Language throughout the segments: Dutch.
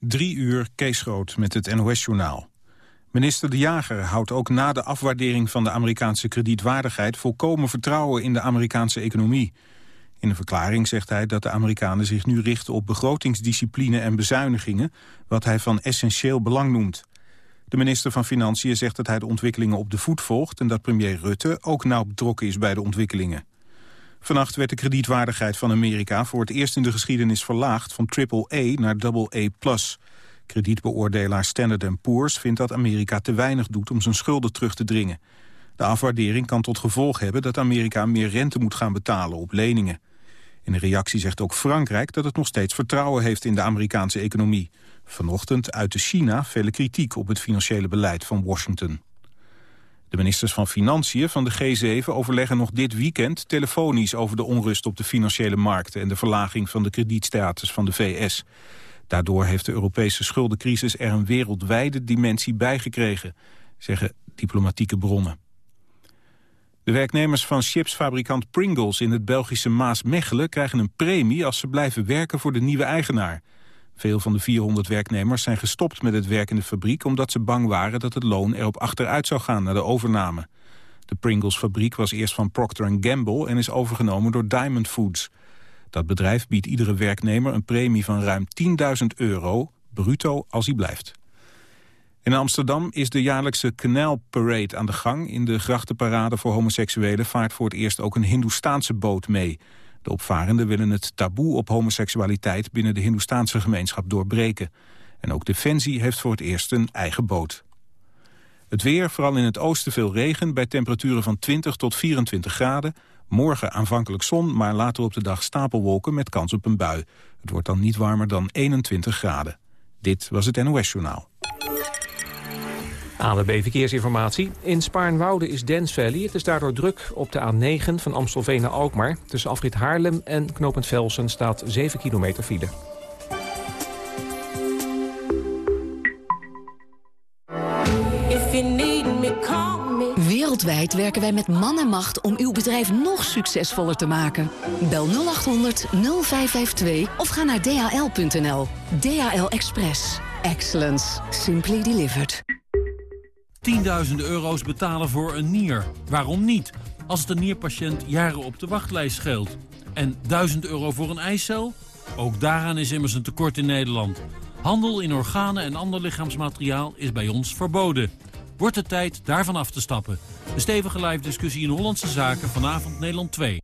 Drie uur Kees met het NOS-journaal. Minister De Jager houdt ook na de afwaardering van de Amerikaanse kredietwaardigheid volkomen vertrouwen in de Amerikaanse economie. In een verklaring zegt hij dat de Amerikanen zich nu richten op begrotingsdiscipline en bezuinigingen, wat hij van essentieel belang noemt. De minister van Financiën zegt dat hij de ontwikkelingen op de voet volgt en dat premier Rutte ook nauw betrokken is bij de ontwikkelingen. Vannacht werd de kredietwaardigheid van Amerika voor het eerst in de geschiedenis verlaagd van AAA naar AA+. Kredietbeoordelaar Standard Poor's vindt dat Amerika te weinig doet om zijn schulden terug te dringen. De afwaardering kan tot gevolg hebben dat Amerika meer rente moet gaan betalen op leningen. In reactie zegt ook Frankrijk dat het nog steeds vertrouwen heeft in de Amerikaanse economie. Vanochtend uitte China vele kritiek op het financiële beleid van Washington. De ministers van Financiën van de G7 overleggen nog dit weekend telefonisch over de onrust op de financiële markten en de verlaging van de kredietstatus van de VS. Daardoor heeft de Europese schuldencrisis er een wereldwijde dimensie bijgekregen, zeggen diplomatieke bronnen. De werknemers van chipsfabrikant Pringles in het Belgische Maasmechelen krijgen een premie als ze blijven werken voor de nieuwe eigenaar. Veel van de 400 werknemers zijn gestopt met het werk in de fabriek... omdat ze bang waren dat het loon erop achteruit zou gaan na de overname. De Pringles-fabriek was eerst van Procter Gamble... en is overgenomen door Diamond Foods. Dat bedrijf biedt iedere werknemer een premie van ruim 10.000 euro... bruto als hij blijft. In Amsterdam is de jaarlijkse Canal Parade aan de gang. In de grachtenparade voor homoseksuelen vaart voor het eerst ook een Hindoestaanse boot mee... De opvarenden willen het taboe op homoseksualiteit binnen de hindoestaanse gemeenschap doorbreken. En ook Defensie heeft voor het eerst een eigen boot. Het weer, vooral in het oosten veel regen, bij temperaturen van 20 tot 24 graden. Morgen aanvankelijk zon, maar later op de dag stapelwolken met kans op een bui. Het wordt dan niet warmer dan 21 graden. Dit was het NOS Journaal. ANWB Verkeersinformatie. In Spaarnwoude is Dance Valley. Het is daardoor druk op de A9 van Amstelveen naar Alkmaar. Tussen afrit Haarlem en Knopend Velsen staat 7 kilometer file. Wereldwijd werken wij met man en macht om uw bedrijf nog succesvoller te maken. Bel 0800 0552 of ga naar dhl.nl. DHL Express. Excellence. Simply delivered. Tienduizenden euro's betalen voor een nier. Waarom niet? Als het een nierpatiënt jaren op de wachtlijst scheelt. En 1000 euro voor een eicel? Ook daaraan is immers een tekort in Nederland. Handel in organen en ander lichaamsmateriaal is bij ons verboden. Wordt het tijd daarvan af te stappen. De stevige live discussie in Hollandse Zaken vanavond Nederland 2.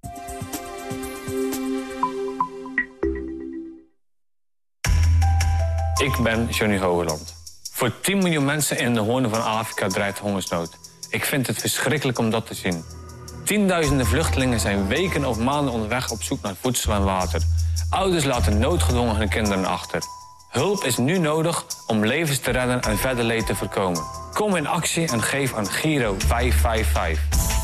Ik ben Johnny Hogeland. Voor 10 miljoen mensen in de hoorn van Afrika dreigt hongersnood. Ik vind het verschrikkelijk om dat te zien. Tienduizenden vluchtelingen zijn weken of maanden onderweg op zoek naar voedsel en water. Ouders laten noodgedwongen hun kinderen achter. Hulp is nu nodig om levens te redden en verder leed te voorkomen. Kom in actie en geef aan Giro 555.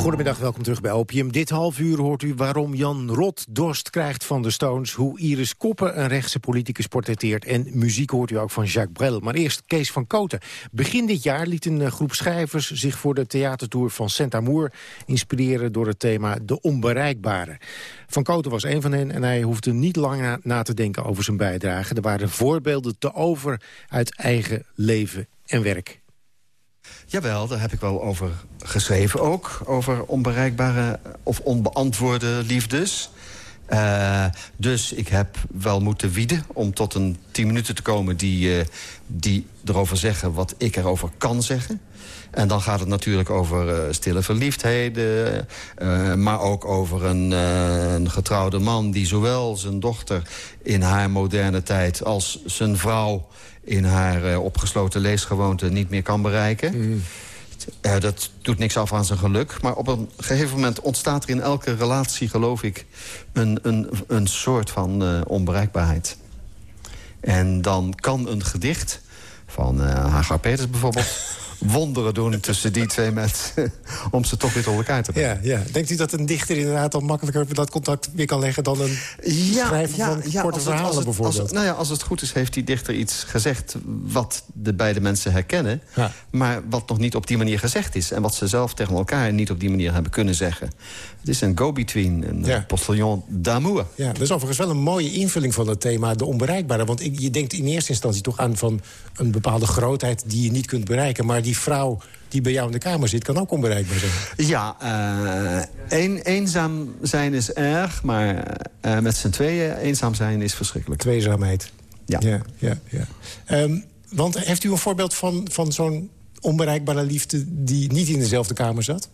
Goedemiddag, welkom terug bij Opium. Dit half uur hoort u waarom Jan Rot dorst krijgt van de Stones... hoe Iris Koppen een rechtse politicus portretteert... en muziek hoort u ook van Jacques Brel. Maar eerst Kees van Koten. Begin dit jaar liet een eh, groep schrijvers zich voor de theatertour van Saint-Amour... inspireren door het thema De Onbereikbare. Van Koten was een van hen en hij hoefde niet lang na te denken over zijn bijdrage. Er waren voorbeelden te over uit eigen leven en werk. Jawel, daar heb ik wel over geschreven ook. Over onbereikbare of onbeantwoorde liefdes. Uh, dus ik heb wel moeten wieden om tot een tien minuten te komen... die, uh, die erover zeggen wat ik erover kan zeggen. En dan gaat het natuurlijk over uh, stille verliefdheden... maar ook over een, een, getrouwde man die zowel zijn dochter in haar moderne tijd... als zijn vrouw in haar uh, opgesloten leesgewoonte niet meer kan bereiken. Mm. Uh, dat doet niks af aan zijn geluk. Maar op een gegeven moment ontstaat er in elke relatie, geloof ik... een, een, een soort van uh, onbereikbaarheid. En dan kan een gedicht van uh, Hagar Peters bijvoorbeeld wonderen doen tussen die twee mensen... om ze toch weer tot elkaar te brengen. Ja, ja. Denkt u dat een dichter inderdaad al makkelijker dat contact weer kan leggen... dan een ja, schrijver ja, van ja, korte verhalen het, bijvoorbeeld? Als, nou ja, als het goed is, heeft die dichter iets gezegd... wat de beide mensen herkennen... maar wat nog niet op die manier gezegd is... en wat ze zelf tegen elkaar niet op die manier hebben kunnen zeggen. Het is een go-between, een ja. postillon d'amour. Ja, dat is overigens wel een mooie invulling van het thema... de onbereikbare. Want je denkt in eerste instantie toch aan van een bepaalde grootheid... die je niet kunt bereiken, maar die vrouw die bij jou in de kamer zit, kan ook onbereikbaar zijn. Ja, uh, eenzaam zijn is erg, maar uh, met z'n tweeën eenzaam zijn is verschrikkelijk. Tweezaamheid. Ja. ja, ja, ja. Um, want heeft u een voorbeeld van, van zo'n onbereikbare liefde... die niet in dezelfde kamer zat?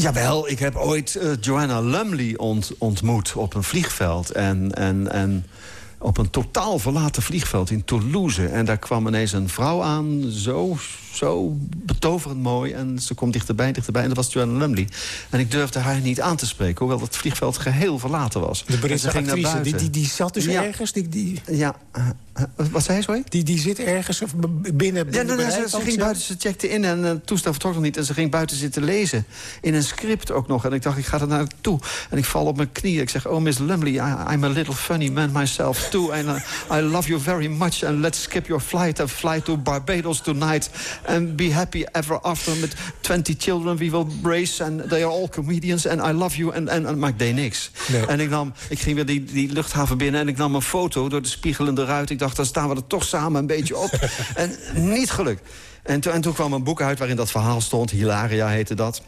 Jawel, ik heb ooit uh, Joanna Lumley ont, ontmoet op een vliegveld. En, en, en op een totaal verlaten vliegveld in Toulouse. En daar kwam ineens een vrouw aan, zo zo betoverend mooi. En ze komt dichterbij, dichterbij. En dat was Joanna Lumley. En ik durfde haar niet aan te spreken. Hoewel het vliegveld geheel verlaten was. De Britse ging actrice, naar buiten. Die, die, die zat dus ergens? Die, die... Ja, uh, wat zei sorry? Die, die zit ergens of binnen, ja, ze, ging buiten, ze checkte in en het toestel vertrok nog niet. En ze ging buiten zitten lezen. In een script ook nog. En ik dacht, ik ga er naartoe. En ik val op mijn knieën. Ik zeg, oh, Miss Lumley, I, I'm a little funny man myself too. And uh, I love you very much. And let's skip your flight and fly to Barbados tonight. And be happy ever after met 20 children we will brace. And they are all comedians. And I love you. En, en, maar ik deed niks. En ik, nam, ik ging weer die, die luchthaven binnen. En ik nam een foto door de spiegelende ruit. Ik dacht, dan staan we er toch samen een beetje op. en niet gelukt. En, en toen kwam een boek uit waarin dat verhaal stond. Hilaria heette dat.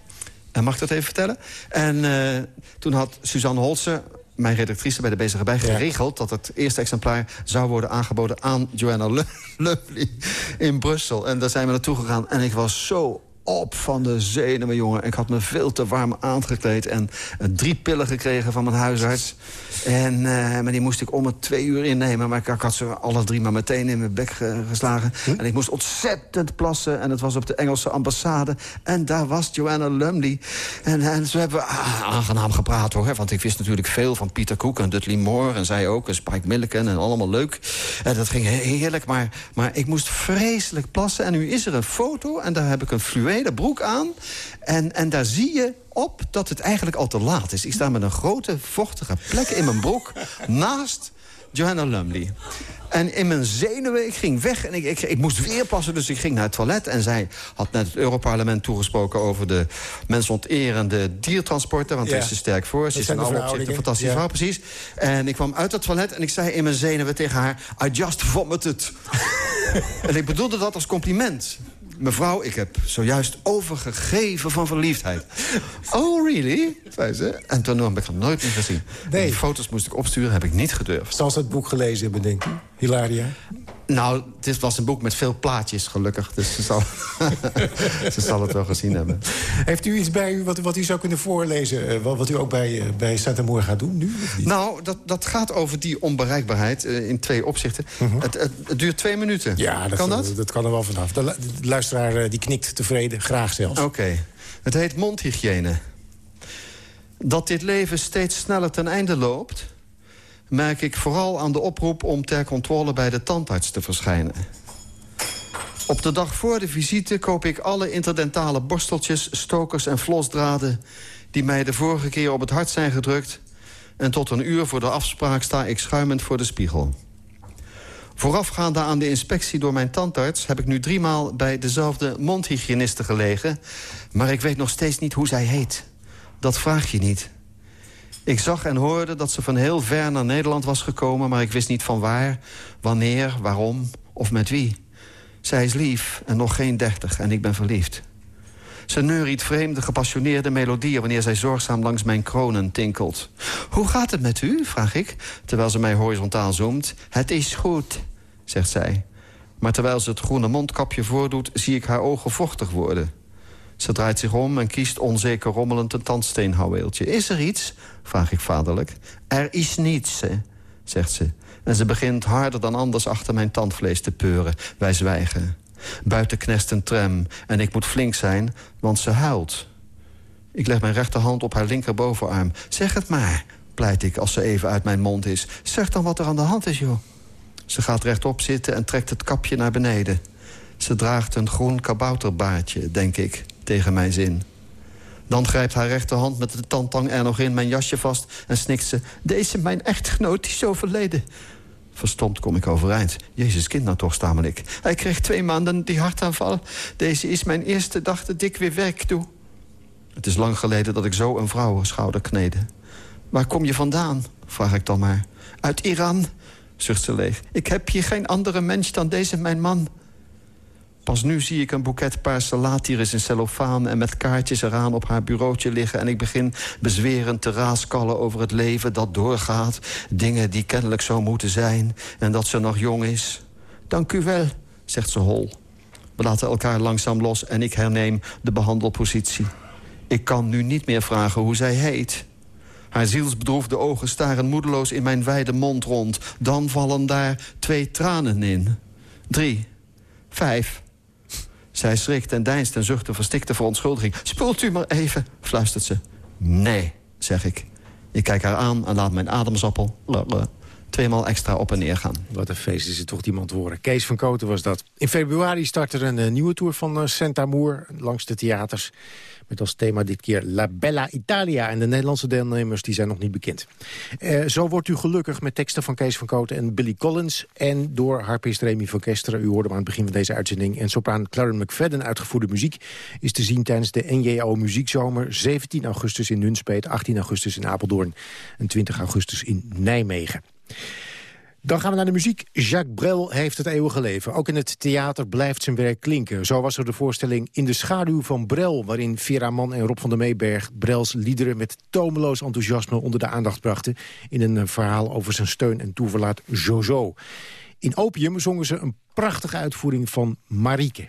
En mag ik dat even vertellen? En uh, toen had Suzanne Holzer mijn redactrice bij de Bezige Bij geregeld... dat het eerste exemplaar zou worden aangeboden aan Joanna Lovely in Brussel. En daar zijn we naartoe gegaan. En ik was zo op van de zenuwen, jongen. Ik had me veel te warm aangekleed en drie pillen gekregen van mijn huisarts. En, uh, maar die moest ik om het twee uur innemen. Maar ik, ik, had ze alle drie maar meteen in mijn bek geslagen. Hm? En ik moest ontzettend plassen. En het was op de Engelse ambassade. En daar was Joanna Lumley. En, en ze hebben ah, aangenaam gepraat, hoor. Want ik wist natuurlijk veel van Pieter Cook en Dudley Moore. En zij ook, en Spike Milliken en allemaal leuk. En dat ging heerlijk, maar, maar ik moest vreselijk plassen. En nu is er een foto en daar heb ik een fluwelen broek aan. En, en daar zie je op dat het eigenlijk al te laat is. Ik sta met een grote vochtige plek in mijn broek naast Johanna Lumley. En in mijn zenuwen, ik ging weg en ik, ik, ik, moest weer passen. Dus ik ging naar het toilet en zij had net het Europarlement toegesproken... over de mensonterende diertransporten, want ja. daar is ze sterk voor. Ze is een fantastische vrouw, precies. En ik kwam uit het toilet en ik zei in mijn zenuwen tegen haar... I just vomited. en ik bedoelde dat als compliment mevrouw, ik heb zojuist overgegeven van verliefdheid. oh, really? zei ze. En toen heb ik het nooit meer gezien. Nee. Die foto's moest ik opsturen, heb ik niet gedurfd. Zal ze het boek gelezen hebben, denk ik? Hilaria? Nou, het was een boek met veel plaatjes, gelukkig. Dus ze zal, ze zal het wel gezien hebben. Heeft u iets bij u wat, wat u zou kunnen voorlezen... Eh, wat, wat u ook bij, uh, bij Santa gaat doen nu? Nou, dat, dat gaat over die onbereikbaarheid uh, in twee opzichten. Mhm. het, het, duurt twee minuten. Ja, dat kan dat? Dat kan er wel vanaf. De, luisteraar die knikt tevreden, graag zelfs. Oké. Het heet mondhygiëne. Dat dit leven steeds sneller ten einde loopt merk ik vooral aan de oproep om ter controle bij de tandarts te verschijnen. Op de dag voor de visite koop ik alle interdentale borsteltjes, stokers en flosdraden... die mij de vorige keer op het hart zijn gedrukt... en tot een uur voor de afspraak sta ik schuimend voor de spiegel. Voorafgaande aan de inspectie door mijn tandarts... heb ik nu driemaal bij dezelfde mondhygiëniste gelegen... maar ik weet nog steeds niet hoe zij heet. Dat vraag je niet. Ik zag en hoorde dat ze van heel ver naar Nederland was gekomen... maar ik wist niet van waar, wanneer, waarom of met wie. Zij is lief en nog geen dertig en ik ben verliefd. Ze neuriet vreemde, gepassioneerde melodieën... wanneer zij zorgzaam langs mijn kronen tinkelt. Hoe gaat het met u, vraag ik, terwijl ze mij horizontaal zoomt. Het is goed, zegt zij. Maar terwijl ze het groene mondkapje voordoet... zie ik haar ogen vochtig worden. Ze draait zich om en kiest onzeker rommelend een tandsteenhouweeltje. Is er iets? vraag ik vaderlijk. Er is niets, zegt ze. En ze begint harder dan anders achter mijn tandvlees te peuren. Wij zwijgen. Buiten knest een tram en ik moet flink zijn, want ze huilt. Ik leg mijn rechterhand op haar linkerbovenarm. Zeg het maar, pleit ik als ze even uit mijn mond is. Zeg dan wat er aan de hand is, joh. Ze gaat rechtop zitten en trekt het kapje naar beneden. Ze draagt een groen kabouterbaardje, denk ik, tegen mijn zin. Dan grijpt haar rechterhand met de tandtang er nog in mijn jasje vast... en snikt ze, deze mijn echtgenoot is overleden. Verstomd kom ik overeind. Jezus kind nou toch, stamel ik. Hij kreeg twee maanden die hartaanval. Deze is mijn eerste dag dat ik weer werk doe. Het is lang geleden dat ik zo een vrouwenschouder knede. Waar kom je vandaan? vraag ik dan maar. Uit Iran, zucht ze leeg. Ik heb hier geen andere mens dan deze mijn man. Pas nu zie ik een boeket paarse latiris in cellofaan... en met kaartjes eraan op haar bureautje liggen... en ik begin bezwerend te raaskallen over het leven dat doorgaat. Dingen die kennelijk zo moeten zijn en dat ze nog jong is. Dank u wel, zegt ze hol. We laten elkaar langzaam los en ik herneem de behandelpositie. Ik kan nu niet meer vragen hoe zij heet. Haar zielsbedroefde ogen staren moedeloos in mijn wijde mond rond. Dan vallen daar twee tranen in. Drie. Vijf. Zij schrikt en deinst en zucht een verstikte verontschuldiging. Spult u maar even, fluistert ze. Nee, zeg ik. Ik kijk haar aan en laat mijn ademsappel tweemaal extra op en neer gaan. Wat een feest is het toch iemand worden. Kees van Koten was dat. In februari start er een uh, nieuwe tour van Santa Moor langs de theaters. Met als thema dit keer La Bella Italia. En de Nederlandse deelnemers die zijn nog niet bekend. Uh, zo wordt u gelukkig met teksten van Kees van Koten en Billy Collins. En door harpist Remy van Kesteren. U hoorde hem aan het begin van deze uitzending. En sopraan Claren McFadden uitgevoerde muziek is te zien tijdens de NJO Muziekzomer. 17 augustus in Nunspeet, 18 augustus in Apeldoorn en 20 augustus in Nijmegen. Dan gaan we naar de muziek. Jacques Brel heeft het eeuwige leven. Ook in het theater blijft zijn werk klinken. Zo was er de voorstelling In de schaduw van Brel... waarin Vera Mann en Rob van der Meeberg Brels liederen... met tomeloos enthousiasme onder de aandacht brachten... in een verhaal over zijn steun en toeverlaat Jojo. In Opium zongen ze een prachtige uitvoering van Marieke.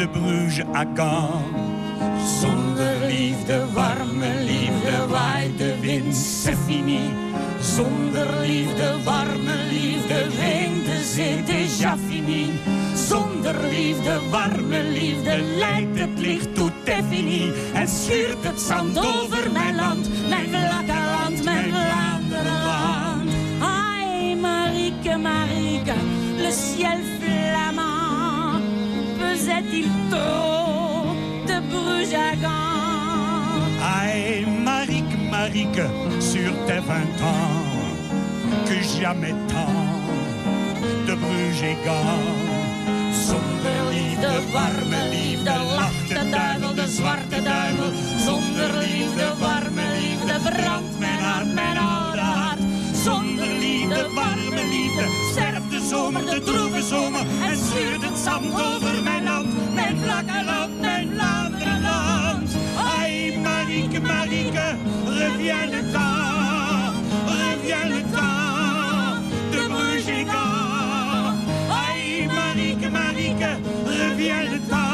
de Bruges à Gand. Zonder liefde, warme liefde, waait de wind, c'est fini. Zonder liefde, warme liefde, weent de zee, déjà fini. Zonder liefde, warme liefde, lijkt het licht, tout est fini. En schuurt het zand over mijn land, mijn vlakke mijn Vlaanderen land. Ai, Marieke, Marieke le ciel flamand pesait-il trop de Bruges à Aïe, Marique, Marique, sur tes vingt ans, que jamais tant de Bruges et Zonder liefde, warme liefde, lacht de duivel, de zwarte duivel. Zonder liefde, warme liefde, brandt mijn hart, mijn oude hart. Zonder liefde, warme liefde, zomer, de droeve zomer. En schuurt het zand over mijn land, mijn vlakke land, mijn Vlaanderenland. Ai, Marieke, Marieke, reviens le temps, reviens le temps de Bruges Ai, Marieke, Marieke, reviens le temps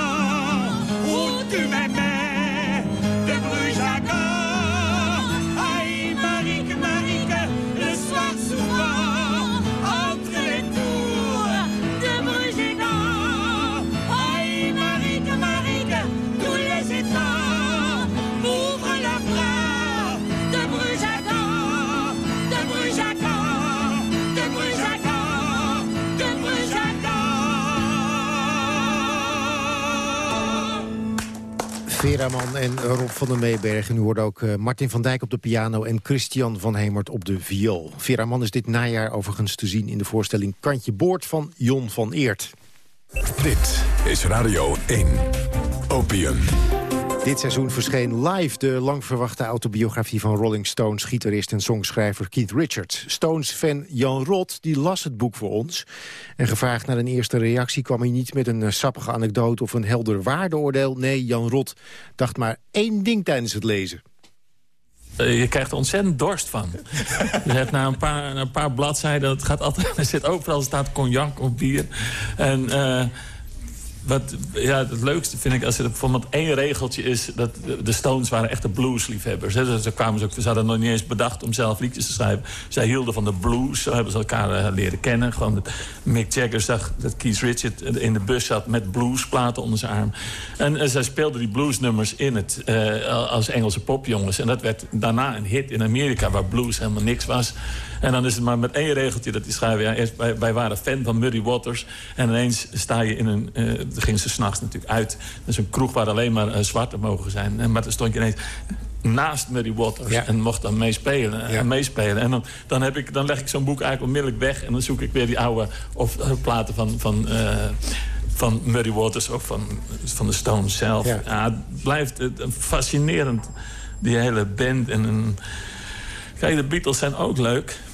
Veraman en Rob van der Meeberg. Nu hoorde ook uh, Martin van Dijk op de piano en Christian van Hemert op de viool. Veraman is dit najaar overigens te zien in de voorstelling Kantje Boord van Jon van Eert. Dit is Radio 1. Opium. Dit seizoen verscheen live de lang verwachte autobiografie van Rolling Stones... gitarist en songschrijver Keith Richards. Stones-fan Jan Rot die las het boek voor ons. En gevraagd naar een eerste reactie kwam hij niet met een uh, sappige anekdote... of een helder waardeoordeel. Nee, Jan Rot dacht maar één ding tijdens het lezen. Uh, je krijgt er ontzettend dorst van. je hebt na een paar, een paar bladzijden, het gaat altijd, er zit overal staat cognac of bier. En... Uh, wat, ja, het leukste vind ik als er bijvoorbeeld één regeltje is... dat de Stones waren echte bluesliefhebbers. Hè. Ze, kwamen ze, hadden nog niet eens bedacht om zelf liedjes te schrijven. Zij hielden van de blues, zo hebben ze elkaar uh, leren kennen. Gewoon Mick Jagger zag dat Keith Richard in de bus zat... met bluesplaten onder zijn arm. En uh, zij speelden die bluesnummers in het uh, als Engelse popjongens. En dat werd daarna een hit in Amerika... waar blues helemaal niks was. En dan is het maar met één regeltje dat die schrijven... Ja, eerst, wij, wij waren fan van Muddy Waters. En ineens sta je in een... Uh, dan gingen ze s'nachts natuurlijk uit. Dus een kroeg waar alleen maar uh, zwarte mogen zijn. En, maar dan stond je ineens naast Muddy Waters. En mocht dan meespelen. Ja. En, meespelen. en dan, dan, heb ik, dan leg ik zo'n boek eigenlijk onmiddellijk weg. En dan zoek ik weer die oude of, uh, platen van... van uh, van Muddy Waters of van, van de Stones zelf. Ja. ja het blijft uh, fascinerend, die hele band. En een... Kijk, de Beatles zijn ook leuk.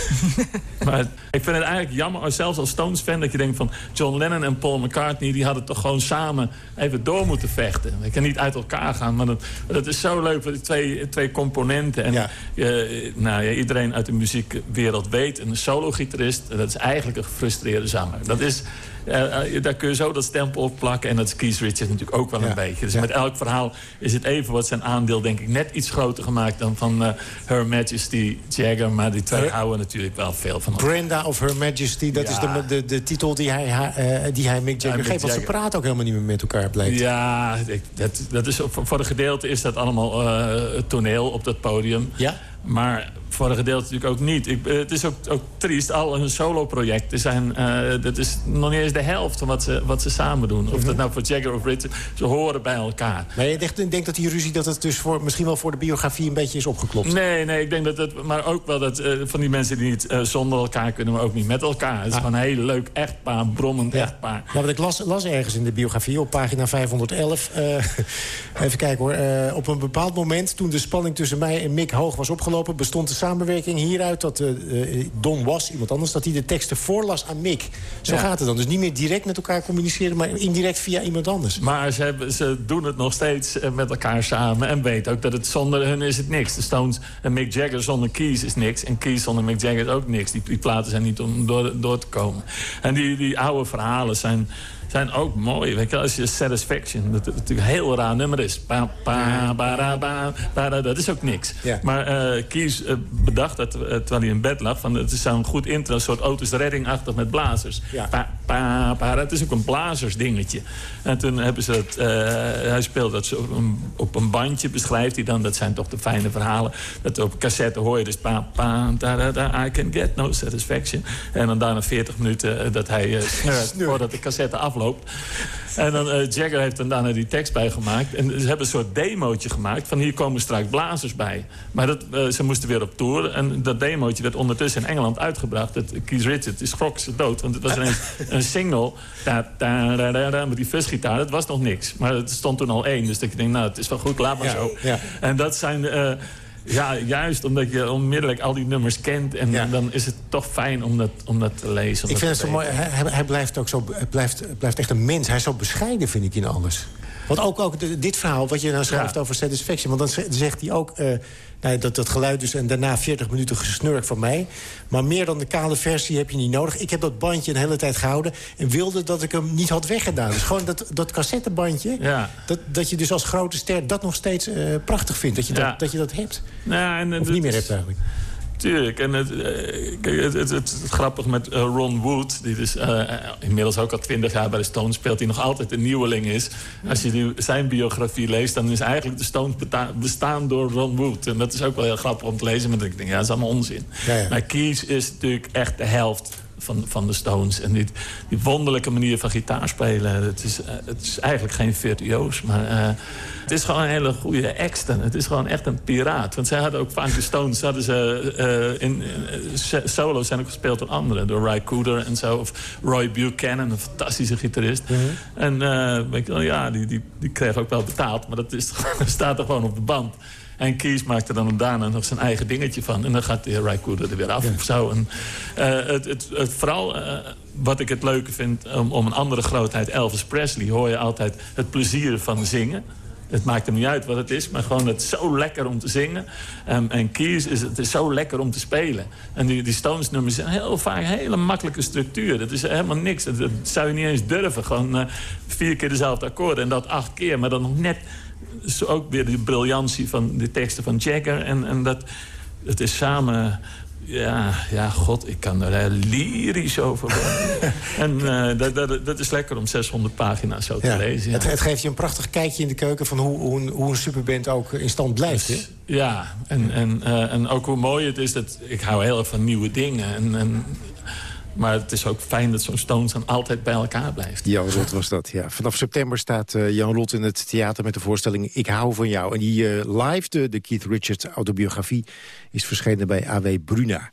maar ik vind het eigenlijk jammer, zelfs als Stones-fan... dat je denkt van John Lennon en Paul McCartney... die hadden toch gewoon samen even door moeten vechten. Ik kan niet uit elkaar gaan, maar dat, dat is zo leuk. Die twee, twee componenten. En ja. uh, nou, ja, iedereen uit de muziekwereld weet... een solo-gitarist, dat is eigenlijk een gefrustreerde zanger. Dat is... Uh, daar kun je zo dat stempel op plakken. En dat is Keith Richards natuurlijk ook wel ja. een beetje. Dus ja. met elk verhaal is het even wat zijn aandeel, denk ik, net iets groter gemaakt dan van uh, Her Majesty Jagger. Maar die twee houden natuurlijk wel veel van. Brenda of Her Majesty, dat is de, de, de, titel die hij, uh, die hij Mick Jagger geeft. Want ze praten ook helemaal niet meer met elkaar, blijkt. Ja, ik, dat, dat is, voor de gedeelte is dat allemaal toneel op dat podium. Ja? Maar voor een gedeelte natuurlijk ook niet. Ik, het is ook, ook triest, al hun solo-projecten zijn... Uh, dat is nog niet eens de helft van wat ze, wat ze samen doen. Of dat nou voor Jagger of Richard, ze horen bij elkaar. Maar je denkt, denkt dat die ruzie dat het dus voor, misschien wel voor de biografie een beetje is opgeklopt? Nee, nee, ik denk dat het... Maar ook wel dat uh, van die mensen die niet uh, zonder elkaar kunnen, maar ook niet met elkaar. Het is ah. gewoon een heel leuk echtpaar, brommend ja. echtpaar. Nou, wat ik las, las ergens in de biografie op pagina 511. even kijken hoor. op een bepaald moment, toen de spanning tussen mij en Mick hoog was opgelopen... bestond de samenwerking hieruit dat uh, Don Was, iemand anders... dat hij de teksten voorlas aan Mick. Zo ja. gaat het dan. Dus niet meer direct met elkaar communiceren... maar indirect via iemand anders. Maar ze, hebben, ze doen het nog steeds eh, met elkaar samen... en weten ook dat het zonder hun is het niks. De Stones en Mick Jagger zonder Keys is niks... en Keys zonder Mick Jagger is ook niks. Die, die platen zijn niet om door, door te komen. En die, die oude verhalen zijn zijn ook mooi. Weet je, als je Satisfaction, dat, dat natuurlijk een heel raar nummer is. Pa, pa, ba, ba, ba, dat is ook niks. Ja. Maar uh, Kies uh, bedacht dat, uh, terwijl hij in bed lag... Van, het is zo'n goed intro, een soort Otis Redding-achtig met blazers. Ja. Pa, pa, pa, het is ook een blazersdingetje. En toen hebben ze het... hij speelde dat op een, op een bandje, beschrijft hij dan. Dat zijn toch de fijne verhalen. Dat op cassette hoor je dus... Pa, pa, da, da, da, I can get no satisfaction. En dan daarna 40 minuten dat hij snurt voordat de cassette afloopt En dan uh, Jagger heeft er daarna die tekst bij gemaakt. En ze hebben een soort demootje gemaakt. Van hier komen straks blazers bij. Maar dat, uh, ze moesten weer op tour. En dat demootje werd ondertussen in Engeland uitgebracht. Het, Keith Richards is ze dood. Want het was ineens een single. Da, da, da, da, da, met die fuzgitaar. Dat was nog niks. Maar het stond toen al één. Dus dat je denkt, nou het is wel goed, laat maar ja, zo. Ja. En dat zijn... Uh, ja, juist omdat je onmiddellijk al die nummers kent. En ja. dan is het toch fijn om dat, om dat te lezen. Ik vind het zo mooi. Hij, hij, blijft ook zo, blijft, blijft echt een mens. Hij is zo bescheiden, vind ik, in alles. Want ook, ook dit verhaal, wat je nou schrijft ja. over Satisfaction... want dan zegt hij ook... Uh, nou, dat, dat geluid dus en daarna 40 minuten gesnurk van mij. Maar meer dan de kale versie heb je niet nodig. Ik heb dat bandje een hele tijd gehouden... en wilde dat ik hem niet had weggedaan. Dus gewoon dat, dat cassettebandje... Ja. Dat, dat je dus als grote ster dat nog steeds uh, prachtig vindt. Dat je, dat, ja. dat, je dat hebt. Ja, en, of niet meer hebt eigenlijk. Tuurlijk. En het, het, het, het, grappig met uh, Ron Wood... die dus uh, inmiddels ook al twintig jaar bij de Stones speelt... die nog altijd een nieuweling is. Als je die, zijn biografie leest... dan is eigenlijk de Stones bestaan door Ron Wood. En dat is ook wel heel grappig om te lezen. Maar ik denk, ja, dat is allemaal onzin. Ja, ja. Maar Keys is natuurlijk echt de helft van, van de Stones. En die, die wonderlijke manier van gitaar spelen. Het is, eh, het is eigenlijk geen virtuoos, maar uh, het is gewoon een hele goede act. Het is gewoon echt een piraat. Want zij hadden ook vaak de Stones, hadden ze uh, in, in solo's zijn ook gespeeld door anderen. Door Ry Cooder en zo. Of Roy Buchanan, een fantastische gitarist. Mm -hmm. En ik, ja, die, die, die kreeg ook wel betaald. Maar dat is, staat er gewoon op de band. En Kies maakte dan daarna nog zijn eigen dingetje van. En dan gaat de heer Rijkoeder er weer af of zo. En, uh, het, het, het, vooral uh, wat ik het leuke vind om, om, een andere grootheid... Elvis Presley hoor je altijd het plezier van zingen. Het maakt hem niet uit wat het is, maar gewoon het is zo lekker om te zingen. Um, en Keys is het is zo lekker om te spelen. En die, die Stones nummers zijn heel vaak een hele makkelijke structuur. Dat is helemaal niks. Dat, dat zou je niet eens durven. Gewoon uh, vier keer dezelfde akkoorden en dat acht keer. Maar dan nog net is ook weer de briljantie van de teksten van Jagger. En, en dat, het is samen... Ja, ja, god, ik kan er lyrisch over worden. en uh, dat, dat, dat, is lekker om 600 pagina's zo te lezen. Ja. Het, het, geeft je een prachtig kijkje in de keuken... van hoe, hoe, een, hoe een superband ook in stand blijft, hè? Ja, en, en, uh, en ook hoe mooi het is dat... Ik hou heel erg van nieuwe dingen. En, en maar het is ook fijn dat zo'n Stones dan altijd bij elkaar blijft. Jan Rot was dat, ja. Vanaf september staat uh, Jan Rot in het theater met de voorstelling Ik hou van jou. En die uh, live, de, de Keith Richards autobiografie, is verschenen bij AW Bruna.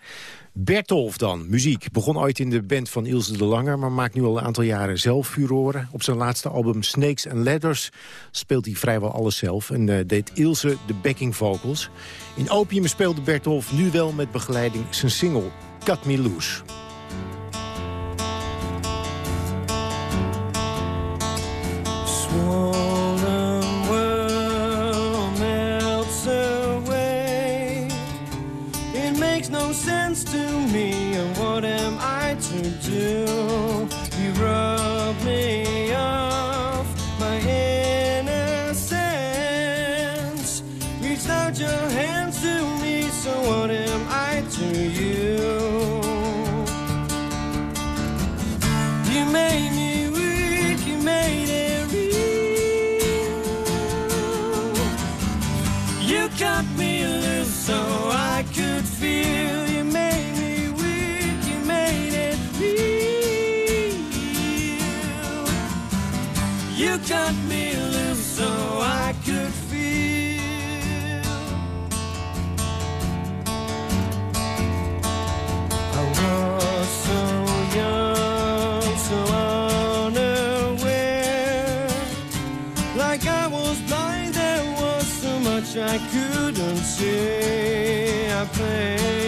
Bertolf dan, muziek. Begon ooit in de band van Ilse de Langer... maar maakt nu al een aantal jaren zelf furoren. Op zijn laatste album Snakes and Ladders speelt hij vrijwel alles zelf... en uh, deed Ilse de backing vocals. In Opium speelde Bertolf nu wel met begeleiding zijn single Cut Me Loose. World melts away. It makes no sense to me, and what am I cut me loose so I could feel. I was so young, so unaware, like I was blind. There was so much I could couldn't see. I played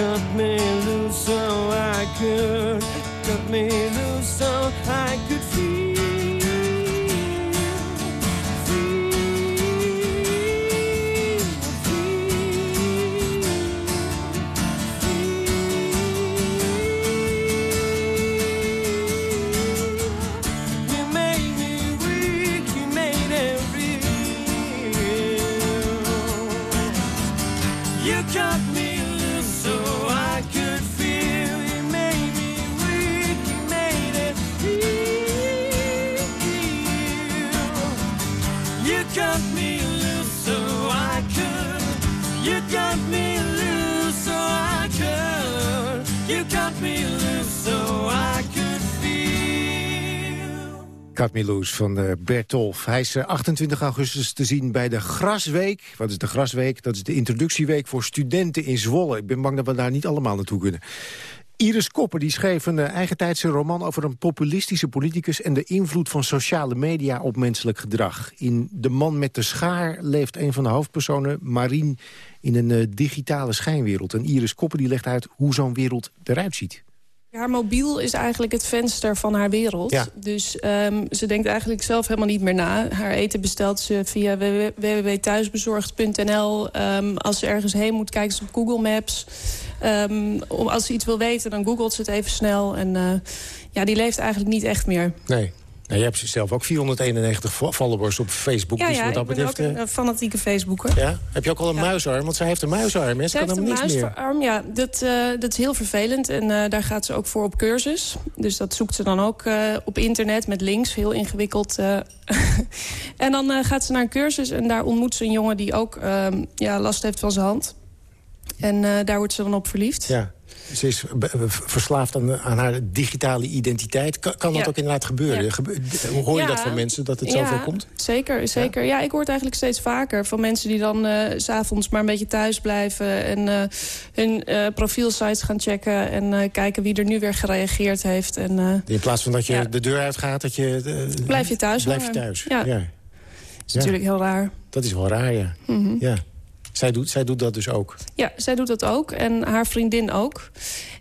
You Cut Me Loose van uh, Bertolf. Hij is 28 augustus te zien bij de Grasweek. Wat is de Grasweek? Dat is de introductieweek voor studenten in Zwolle. Ik ben bang dat we daar niet allemaal naartoe kunnen. Iris Koppen die schreef een uh, eigentijdse roman over een populistische politicus... en de invloed van sociale media op menselijk gedrag. In De Man met de Schaar leeft een van de hoofdpersonen, Marien... in een uh, digitale schijnwereld. En Iris Koppen die legt uit hoe zo'n wereld eruit ziet. Haar mobiel is eigenlijk het venster van haar wereld. Ja. Dus um, ze denkt eigenlijk zelf helemaal niet meer na. Haar eten bestelt ze via www.thuisbezorgd.nl. Um, als ze ergens heen moet, kijkt ze op Google Maps. Um, om, als ze iets wil weten, dan googelt ze het even snel. En uh, ja, die leeft eigenlijk niet echt meer. Nee. Nou, je hebt zelf ook 491 followers op Facebook. Ja, dus ja wat dat betreft, ook een fanatieke Facebooker. Ja? Heb je ook al een Ja. muisarm? Want zij heeft een muisarm. Hè? Ze kan heeft hem een niks meer. muisarm, ja. Dat, uh, dat is heel vervelend. En uh, daar gaat ze ook voor op cursus. Dus dat zoekt ze dan ook uh, op internet met links. Heel ingewikkeld. en dan gaat ze naar een cursus. En daar ontmoet ze een jongen die ook um, ja, last heeft van zijn hand. En daar wordt ze dan op verliefd. Ja. Ze is be- be- verslaafd aan, aan haar digitale identiteit. Kan, kan dat Ja. ook inderdaad gebeuren? Ja. Gebe- hoor je dat van mensen, dat het zoveel Ja, komt? Zeker, zeker. Ja? ik hoor het eigenlijk steeds vaker van mensen die dan uh, s'avonds maar een beetje thuis blijven... en uh, hun uh, profielsites gaan checken en kijken wie er nu weer gereageerd heeft. En, In plaats van dat je de deur uitgaat, dat je... eh, blijf je thuis Blijf je thuis, Ja. ja. Dat is natuurlijk heel raar. Dat is wel raar, ja. Mhm. ja. Zij, doet, zij doet dat dus ook. Ja, zij doet dat ook. En haar vriendin ook.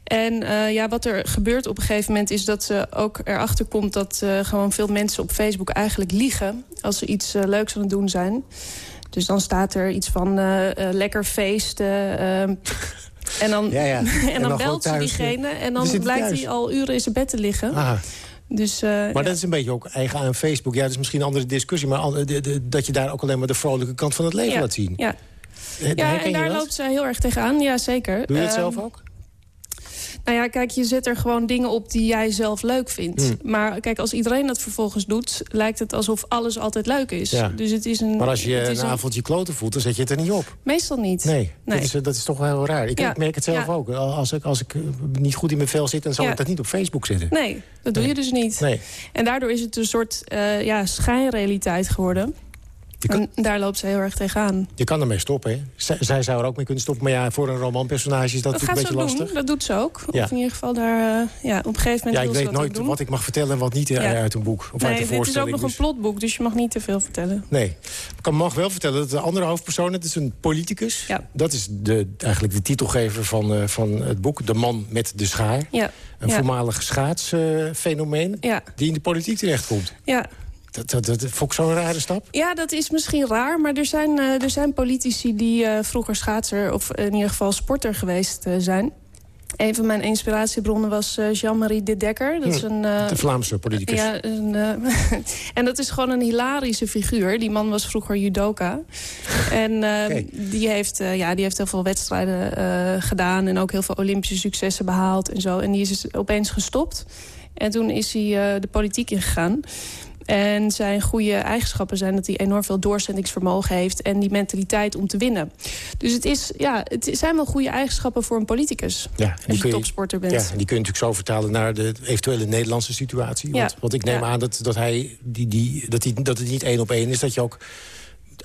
En uh, ja, wat er gebeurt op een gegeven moment is dat ze ook erachter komt... dat uh, gewoon veel mensen op Facebook eigenlijk liegen... als ze iets uh, leuks aan het doen zijn. Dus dan staat er iets van lekker feesten... ehm, en dan, Ja, ja. en En dan, dan belt ze diegene en dan dan blijkt hij al uren in zijn bed te liggen. Dus, uh, Maar dat is een beetje ook eigen aan Facebook. Ja, dat is misschien een andere discussie... maar an- de- de- dat je daar ook alleen maar de vrolijke kant van het leven ja, laat zien. Ja, Eh, ja en daar loopt zij heel erg tegenaan. Ja, zeker. Doe je het Ehm, zelf ook? Nou ja, kijk, je zet er gewoon dingen op die jij zelf leuk vindt. Hmm. Maar kijk, als iedereen dat vervolgens doet... lijkt het alsof alles altijd leuk is. Ja. Dus het is een, Maar als je het is een avond je kloten voelt, dan zet je het er niet op. Meestal niet. Nee, Nee. Dat, is, dat is toch wel heel raar. Ik, Ja. merk het zelf Ja. ook. Als ik, als ik eh, niet goed in mijn vel zit, dan zal ik dat niet op Facebook zetten. Nee, dat doe je dus niet. Nee. En daardoor is het een soort uh, ja, schijnrealiteit geworden. Kan, En daar loopt ze heel erg tegenaan. je kan ermee stoppen, hè? Zij, zij zou er ook mee kunnen stoppen. Maar ja, voor een romanpersonage is dat, Dat natuurlijk een beetje lastig. doen. Dat doet ze ook. Ja. Of in ieder geval daar... Uh, ja, op een gegeven moment Ja, ik weet nooit doen. wat ik mag vertellen en wat niet eh, Ja. uit een boek. Of nee, uit een dit is ook nog een plotboek, dus je mag niet te veel vertellen. Nee. Ik kan- mag wel vertellen dat de andere hoofdpersoon, het is een politicus. Ja. Dat is de, eigenlijk de titelgever van, eh, van het boek. De man met de schaar. Ja, Een voormalig schaatsfenomeen ja, die in de politiek terechtkomt. ja. Dat, dat, dat vond ik zo'n rare stap. Ja, dat is misschien raar, maar er zijn, uh, er zijn politici die uh, vroeger schaatser... of in ieder geval sporter geweest uh, zijn. Een van mijn inspiratiebronnen was Jean-Marie de Dekker. Dat is een, uh, De Vlaamse politicus. Ja, een, uh, en dat is gewoon een hilarische figuur. Die man was vroeger judoka. en uh, die, heeft, ja, die heeft heel veel wedstrijden gedaan... en ook heel veel Olympische successen behaald en zo. En die is dus opeens gestopt. En toen is hij de politiek ingegaan. En zijn goede eigenschappen zijn dat hij enorm veel doorzettingsvermogen heeft... en die mentaliteit om te winnen. Dus het, is, ja, het zijn wel goede eigenschappen voor een politicus. Ja, als je kun topsporter bent. Ja, die kun je natuurlijk zo vertalen naar de eventuele Nederlandse situatie. Ja. Want, want ik neem Ja. aan dat, dat, hij, die, die, dat, die, dat het niet één op één is. Dat je ook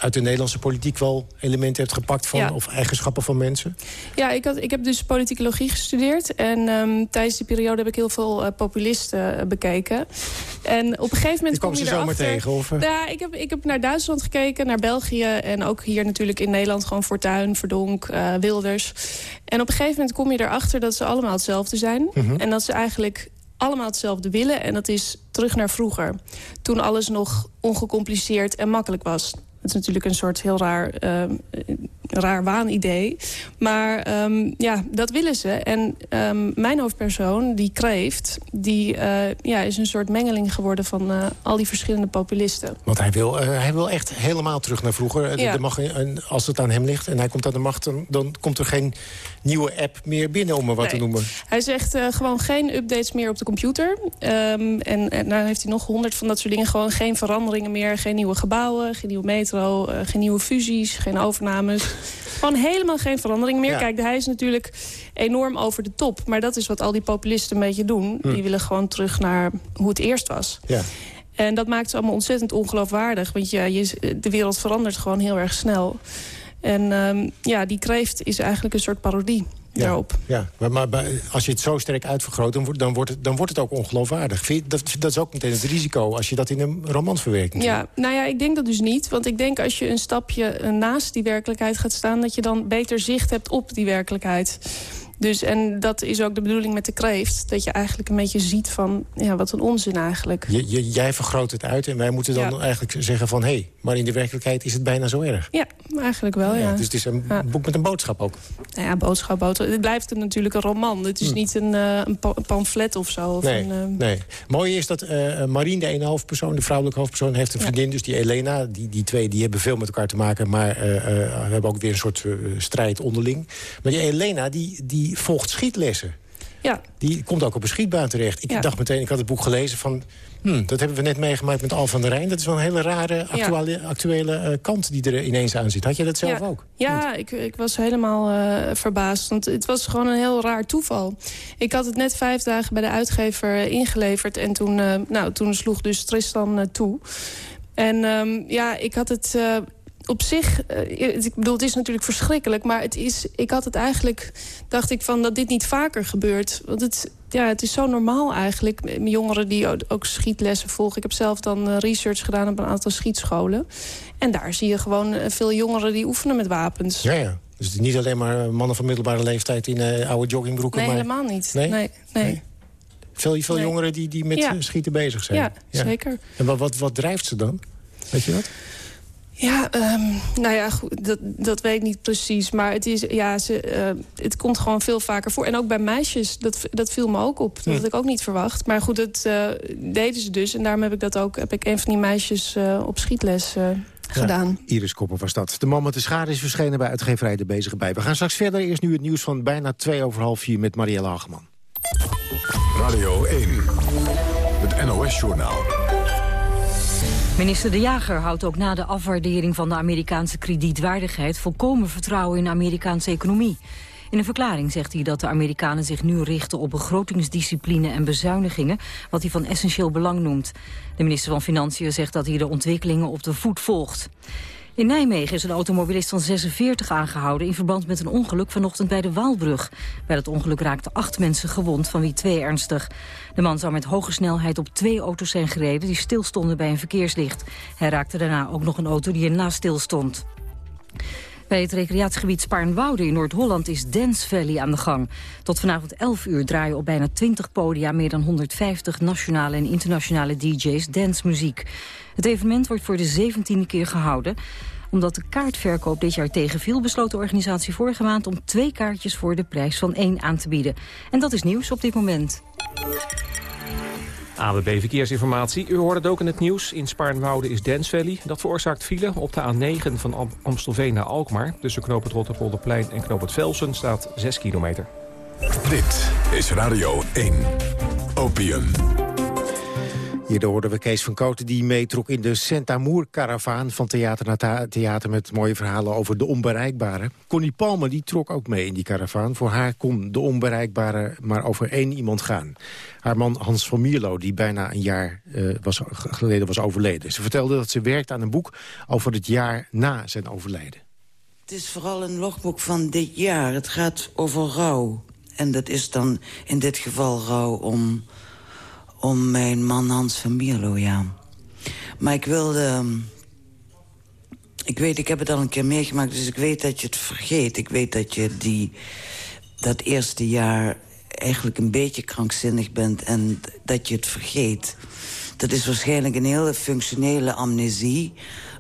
uit de Nederlandse politiek wel elementen hebt gepakt... Van, Ja. of eigenschappen van mensen. Ja, ik, had, ik heb dus politicologie gestudeerd. En um, tijdens die periode heb ik heel veel uh, populisten uh, bekeken. En op een gegeven moment kwam kom ze je zomaar erachter... tegen? Of, uh? Ja, ik heb, ik heb naar Duitsland gekeken, naar België... en ook hier natuurlijk in Nederland gewoon Fortuyn, Verdonk, uh, Wilders. En op een gegeven moment kom je erachter dat ze allemaal hetzelfde zijn. Mhm. Mm -hmm. En dat ze eigenlijk allemaal hetzelfde willen. En dat is terug naar vroeger. Toen alles nog ongecompliceerd en makkelijk was. Het is natuurlijk een soort heel raar, uh, raar waanidee. Maar um, ja, dat willen ze. En um, mijn hoofdpersoon, die kreeft... die uh, ja, is een soort mengeling geworden van uh, al die verschillende populisten. Want hij wil, uh, hij wil echt helemaal terug naar vroeger. Ja. Er mag een, als het aan hem ligt en hij komt aan de macht... dan, dan komt er geen nieuwe app meer binnen, om maar wat Nee. te noemen. Hij zegt gewoon geen updates meer op de computer. Um, en, en dan heeft hij nog honderd van dat soort dingen. Gewoon geen veranderingen meer, geen nieuwe gebouwen, geen nieuwe metro... Uh, geen nieuwe fusies, geen overnames. gewoon helemaal geen verandering meer. Ja. Kijk, hij is natuurlijk enorm over de top. Maar dat is wat al die populisten een beetje doen. Hm. Die willen gewoon terug naar hoe het eerst was. Ja. En dat maakt ze allemaal ontzettend ongeloofwaardig. Want ja, je, de wereld verandert gewoon heel erg snel. En um, ja, die kreeft is eigenlijk een soort parodie. Ja, daarop. Ja, maar, als je het zo sterk uitvergroot, dan wordt, dan wordt, het, dan wordt het ook ongeloofwaardig. Vind je- dat, dat is ook meteen het risico als je dat in een roman verwerkt. Ja, nou ja, ik denk dat dus niet. Want ik denk als je een stapje eh, naast die werkelijkheid gaat staan... dat je dan beter zicht hebt op die werkelijkheid. Dus, en dat is ook de bedoeling met de kreeft. Dat je eigenlijk een beetje ziet van, ja, wat een onzin eigenlijk. Je, je- jij vergroot het uit en wij moeten dan Ja. eigenlijk zeggen van... hé, hey, maar in de werkelijkheid is het bijna zo erg. Ja, eigenlijk wel, ja. dus het is een boek met een boodschap ook. Nou ja, boodschap, boodschap. Het blijft natuurlijk een roman. Het is niet een, eh, een pa- een pamflet of zo. Of. Nee, een, eh, nee. Mooi is dat eh Marien, de ene hoofdpersoon, de vrouwelijke hoofdpersoon... heeft een vriendin, dus die Elena. Die, die twee die hebben veel met elkaar te maken... maar we hebben ook weer een soort strijd onderling. Maar die Elena, die, die volgt schietlessen. Ja. Die komt ook op een schietbaan terecht. Ik Ja. dacht meteen, ik had het boek gelezen van... Hmm, dat hebben we net meegemaakt met Al van der Rijn. Dat is wel een hele rare actuele, actuele eh, kant die er ineens aan zit. Had je dat zelf ja. ook? Ja, ik, ik was helemaal eh, verbaasd. Want het was gewoon een heel raar toeval. Ik had het net vijf dagen bij de uitgever ingeleverd. En toen, eh, nou, toen sloeg dus Tristan toe. En ehm, ja, ik had het... op zich, eh, ik bedoel, het is natuurlijk verschrikkelijk... maar het is, ik had het eigenlijk, dacht ik van dat dit niet vaker gebeurt. Want het, ja, het is zo normaal eigenlijk. Jongeren die ook- schietlessen volgen. Ik heb zelf dan eh, research gedaan op een aantal schietscholen. En daar zie je gewoon eh, veel jongeren die oefenen met wapens. Ja, ja. Dus niet alleen maar mannen van middelbare leeftijd... in oude joggingbroeken. Nee, maar helemaal niet. Nee? Nee, nee. Veel, veel Nee. jongeren die, die met Ja. schieten bezig zijn. Ja, zeker. En wat, wat, wat drijft ze dan? Weet je dat? Ja, ehm, nou ja, goed, dat, dat weet ik niet precies. Maar het, is, ja, ze, eh, het komt gewoon veel vaker voor. En ook bij meisjes, dat, dat viel me ook op. Dat Hm. had ik ook niet verwacht. Maar goed, dat eh, deden ze dus. En daarom heb ik dat ook. Heb ik een van die meisjes eh, op schietles eh, gedaan. Ja, Iris Koppen was dat. De man met de schade is verschenen bij uitgeverij De Bezige Bij. We gaan straks verder. Eerst nu het nieuws van bijna twee over half vier met Marielle Hageman. Radio 1, het NOS-journaal. Minister De Jager houdt ook na de afwaardering van de Amerikaanse kredietwaardigheid volkomen vertrouwen in de Amerikaanse economie. In een verklaring zegt hij dat de Amerikanen zich nu richten op begrotingsdiscipline en bezuinigingen, wat hij van essentieel belang noemt. De minister van Financiën zegt dat hij de ontwikkelingen op de voet volgt. In Nijmegen is een automobilist van 46 aangehouden... in verband met een ongeluk vanochtend bij de Waalbrug. Bij dat ongeluk raakten acht mensen gewond, van wie twee ernstig. De man zou met hoge snelheid op twee auto's zijn gereden... die stilstonden bij een verkeerslicht. Hij raakte daarna ook nog een auto die ernaast stilstond. Bij het recreatiegebied Spaarnwoude in Noord-Holland is Dance Valley aan de gang. Tot vanavond 11 uur draaien op bijna 20 podia meer dan 150 nationale en internationale DJ's dancemuziek. Het evenement wordt voor de 17e keer gehouden. Omdat de kaartverkoop dit jaar tegenviel, besloot de organisatie vorige maand om twee kaartjes voor de prijs van één aan te bieden. En dat is nieuws op dit moment. ABB Verkeersinformatie. U hoorde het ook in het nieuws. In Spaarnwoude is Dance Valley. Dat veroorzaakt file op de A9 van Am- Amstelveen naar Alkmaar. Tussen knoop het Rotterpolderplein en knoop het Velsen staat 6 kilometer. Dit is Radio 1, Opium. Hier hoorden we Kees van Kooten die meetrok in de Centamour-karavaan... van theater naar theater met mooie verhalen over de onbereikbare. Connie Palmer die trok ook mee in die karavaan. Voor haar kon de onbereikbare maar over één iemand gaan. Haar man Hans van Mierlo, die bijna een jaar eh, was, geleden was overleden. Ze vertelde dat ze werkt aan een boek over het jaar na zijn overlijden. Het is vooral een logboek van dit jaar. Het gaat over rouw. En dat is dan in dit geval rouw om, om mijn man Hans van Mierlo, ja. Maar ik wilde... ehm, Ik weet, ik heb het al een keer meegemaakt, dus ik weet dat je het vergeet. Ik weet dat je die, dat eerste jaar eigenlijk een beetje krankzinnig bent... en dat je het vergeet. Dat is waarschijnlijk een hele functionele amnesie.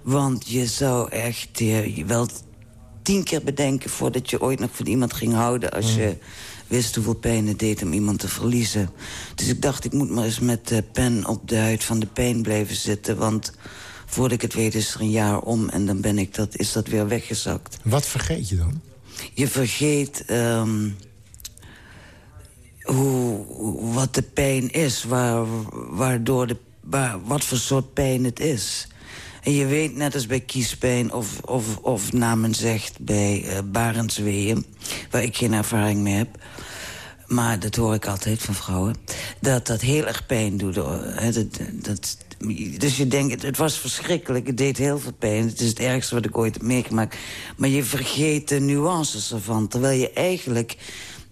Want je zou echt eh, je wel tien keer bedenken... voordat je ooit nog van iemand ging houden... als je wist hoeveel pijn het deed om iemand te verliezen. Dus ik dacht, ik moet maar eens met de pen op de huid van de pijn blijven zitten... want voordat ik het weet is er een jaar om... en dan ben ik dat, is dat weer weggezakt. Wat vergeet je dan? Je vergeet ehm, hoe, wat de pijn is, waar, waardoor de, waar, wat voor soort pijn het is. En je weet, net als bij kiespijn of, of, of namen zegt bij uh, waar ik geen ervaring mee heb... maar dat hoor ik altijd van vrouwen... dat dat heel erg pijn doet. Dat, dat, dus je denkt, het was verschrikkelijk, het deed heel veel pijn. Het is het ergste wat ik ooit heb meegemaakt. Maar je vergeet de nuances ervan. Terwijl je eigenlijk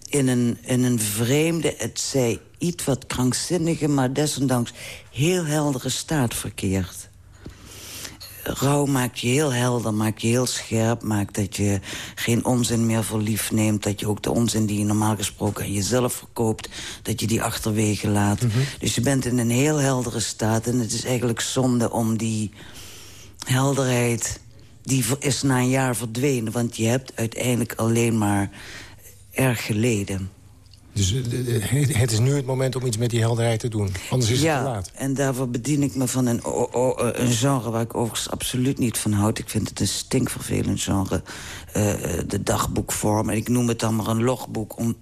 in een, in een vreemde, het zij iets wat krankzinnige... maar desondanks heel heldere staat verkeert rouw maakt je heel helder, maakt je heel scherp... maakt dat je geen onzin meer voor lief neemt... dat je ook de onzin die je normaal gesproken aan jezelf verkoopt... dat je die achterwege laat. Mhm. Dus je bent in een heel heldere staat... en het is eigenlijk zonde om die helderheid... die is na een jaar verdwenen, want je hebt uiteindelijk alleen maar erg geleden. Dus eh, het is nu het moment om iets met die helderheid te doen. Anders is ja, het te laat. en daarvoor bedien ik me van een, een genre waar ik overigens absoluut niet van houd. Ik vind het een stinkvervelend genre, uh, de dagboekvorm. En ik noem het dan maar een logboek, om,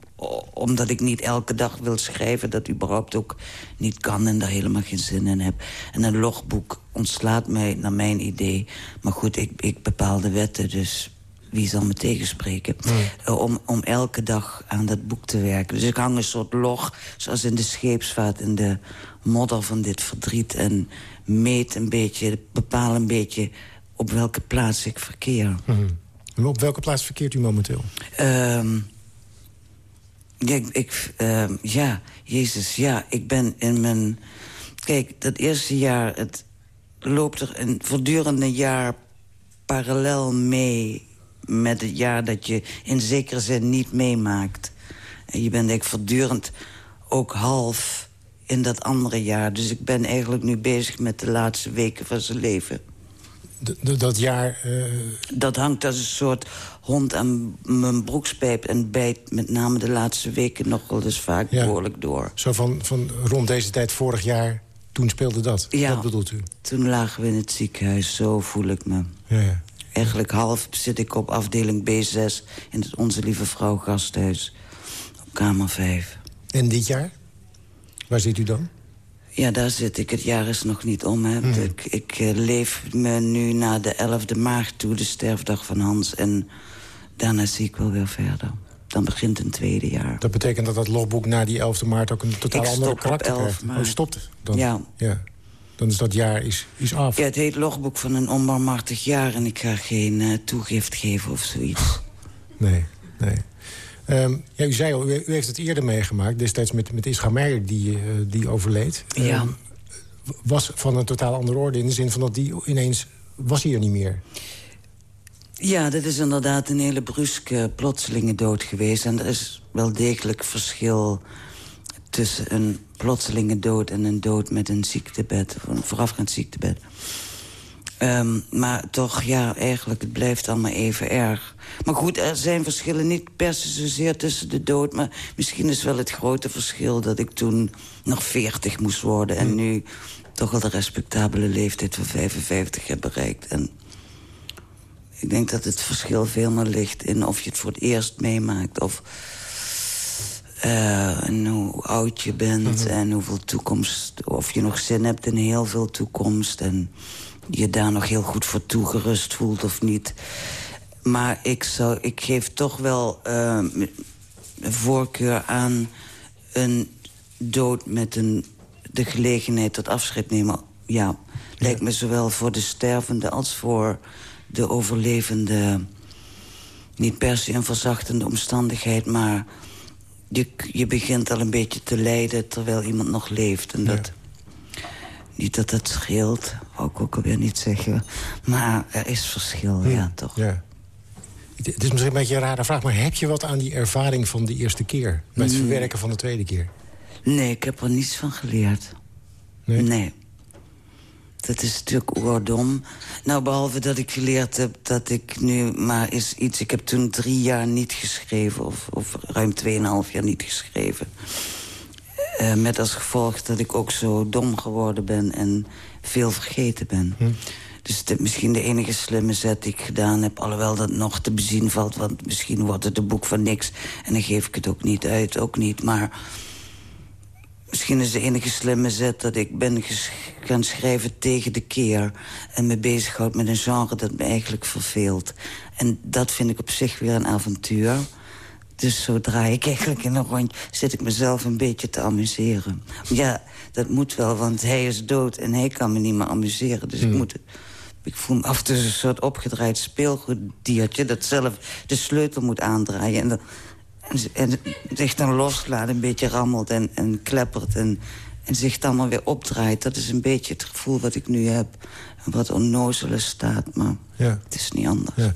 omdat ik niet elke dag wil schrijven... dat überhaupt ook niet kan en daar helemaal geen zin in heb. En een logboek ontslaat mij, naar mijn idee. Maar goed, ik, ik bepaal de wetten, dus wie zal me tegenspreken... Uh, om, om elke dag aan dat boek te werken. Dus ik hang een soort log, zoals in de scheepsvaart... in de modder van dit verdriet. En meet een beetje, bepaal een beetje op welke plaats ik verkeer. En op welke plaats verkeert u momenteel? Ehm, ja, ik, ik, ehm, ja, Jezus, ja, ik ben in mijn... Kijk, dat eerste jaar, het loopt er een voortdurende jaar parallel mee met het jaar dat je in zekere zin niet meemaakt. En je bent eigenlijk voortdurend ook half in dat andere jaar. Dus ik ben eigenlijk nu bezig met de laatste weken van zijn leven. dat jaar... Uh... Dat hangt als een soort hond aan mijn broekspijp... en bijt met name de laatste weken nog wel eens vaak behoorlijk door. Zo van, van rond deze tijd vorig jaar, toen speelde dat? Ja, dat bedoelt u? toen lagen we in het ziekenhuis. Zo voel ik me. Ja, ja. Eigenlijk half zit ik op afdeling B6 in het Onze Lieve Vrouw gasthuis. Op kamer 5. En dit jaar? Waar zit u dan? Ja, daar zit ik. Het jaar is nog niet om. Hè. Hmm. Ik, ik uh, leef me nu naar de 11e maart toe, de sterfdag van Hans. En daarna zie ik wel weer verder. Dan begint een tweede jaar. Dat betekent dat dat logboek na die 11e maart ook een totaal andere karakter op 11 krijgt? Oh, stopt dan? Ja. ja. Dan is dat jaar is, is af. Ja, het heet logboek van een onbarmhartig jaar... en ik ga geen uh, toegift geven of zoiets. Nee, nee. Um, ja, u zei al, u, u, heeft het eerder meegemaakt. Destijds met, met Ischa Meijer, die, uh, die overleed. Ja. Um, was van een totaal andere orde. In de zin van dat die ineens... was hij er niet meer. Ja, dat is inderdaad een hele bruske, plotselinge dood geweest. En er is wel degelijk verschil tussen een plotselinge dood... en een dood met een ziektebed, of een voorafgaand ziektebed. Um, maar toch, ja, eigenlijk, het blijft allemaal even erg. Maar goed, er zijn verschillen niet per se zozeer tussen de dood... maar misschien is wel het grote verschil dat ik toen nog 40 moest worden... en nu toch al de respectabele leeftijd van 55 heb bereikt. En ik denk dat het verschil veel meer ligt in of je het voor het eerst meemaakt... of uh, en hoe oud je bent -hmm. en hoeveel toekomst... of je nog zin hebt in heel veel toekomst... en je daar nog heel goed voor toegerust voelt of niet. Maar ik, zou, ik geef toch wel uh, een voorkeur aan een dood met een, de gelegenheid tot afscheid nemen. Ja, lijkt me zowel voor de stervende als voor de overlevende... niet per se een verzachtende omstandigheid, maar... Je, je begint al een beetje te lijden terwijl iemand nog leeft. En dat, niet dat het scheelt, wou ik ook alweer niet zeggen. Maar er is verschil, ja, ja toch. Ja. Het is misschien een beetje een rare vraag... maar heb je wat aan die ervaring van de eerste keer? Met het Mm. verwerken van de tweede keer? Nee, ik heb er niets van geleerd. Nee? nee. Dat is natuurlijk oordom. Nou, behalve dat ik geleerd heb dat ik nu maar is iets... Ik heb toen drie jaar niet geschreven, of, of ruim tweeënhalf jaar niet geschreven. Uh, met als gevolg dat ik ook zo dom geworden ben en veel vergeten ben. Hm. Dus de, misschien de enige slimme zet die ik gedaan heb... alhoewel dat nog te bezien valt, want misschien wordt het een boek van niks... en dan geef ik het ook niet uit, ook niet. Maar misschien is de enige slimme zet dat ik ben gaan schrijven tegen de keer... en me bezighoud met een genre dat me eigenlijk verveelt. En dat vind ik op zich weer een avontuur Dus zo draai ik eigenlijk in een rondje... zit ik mezelf een beetje te amuseren. Ja, dat moet wel, want hij is dood en hij kan me niet meer amuseren. Dus ik Hmm. moet... Ik voel me af en toe een soort opgedraaid speelgoeddiertje... dat zelf de sleutel moet aandraaien. En, dan, en, zich dan loslaat, een beetje rammelt en, en kleppert... En, en zich dan maar weer opdraait. Dat is een beetje het gevoel wat ik nu heb. En wat onnozele staat, maar Ja. het is niet anders. Ja.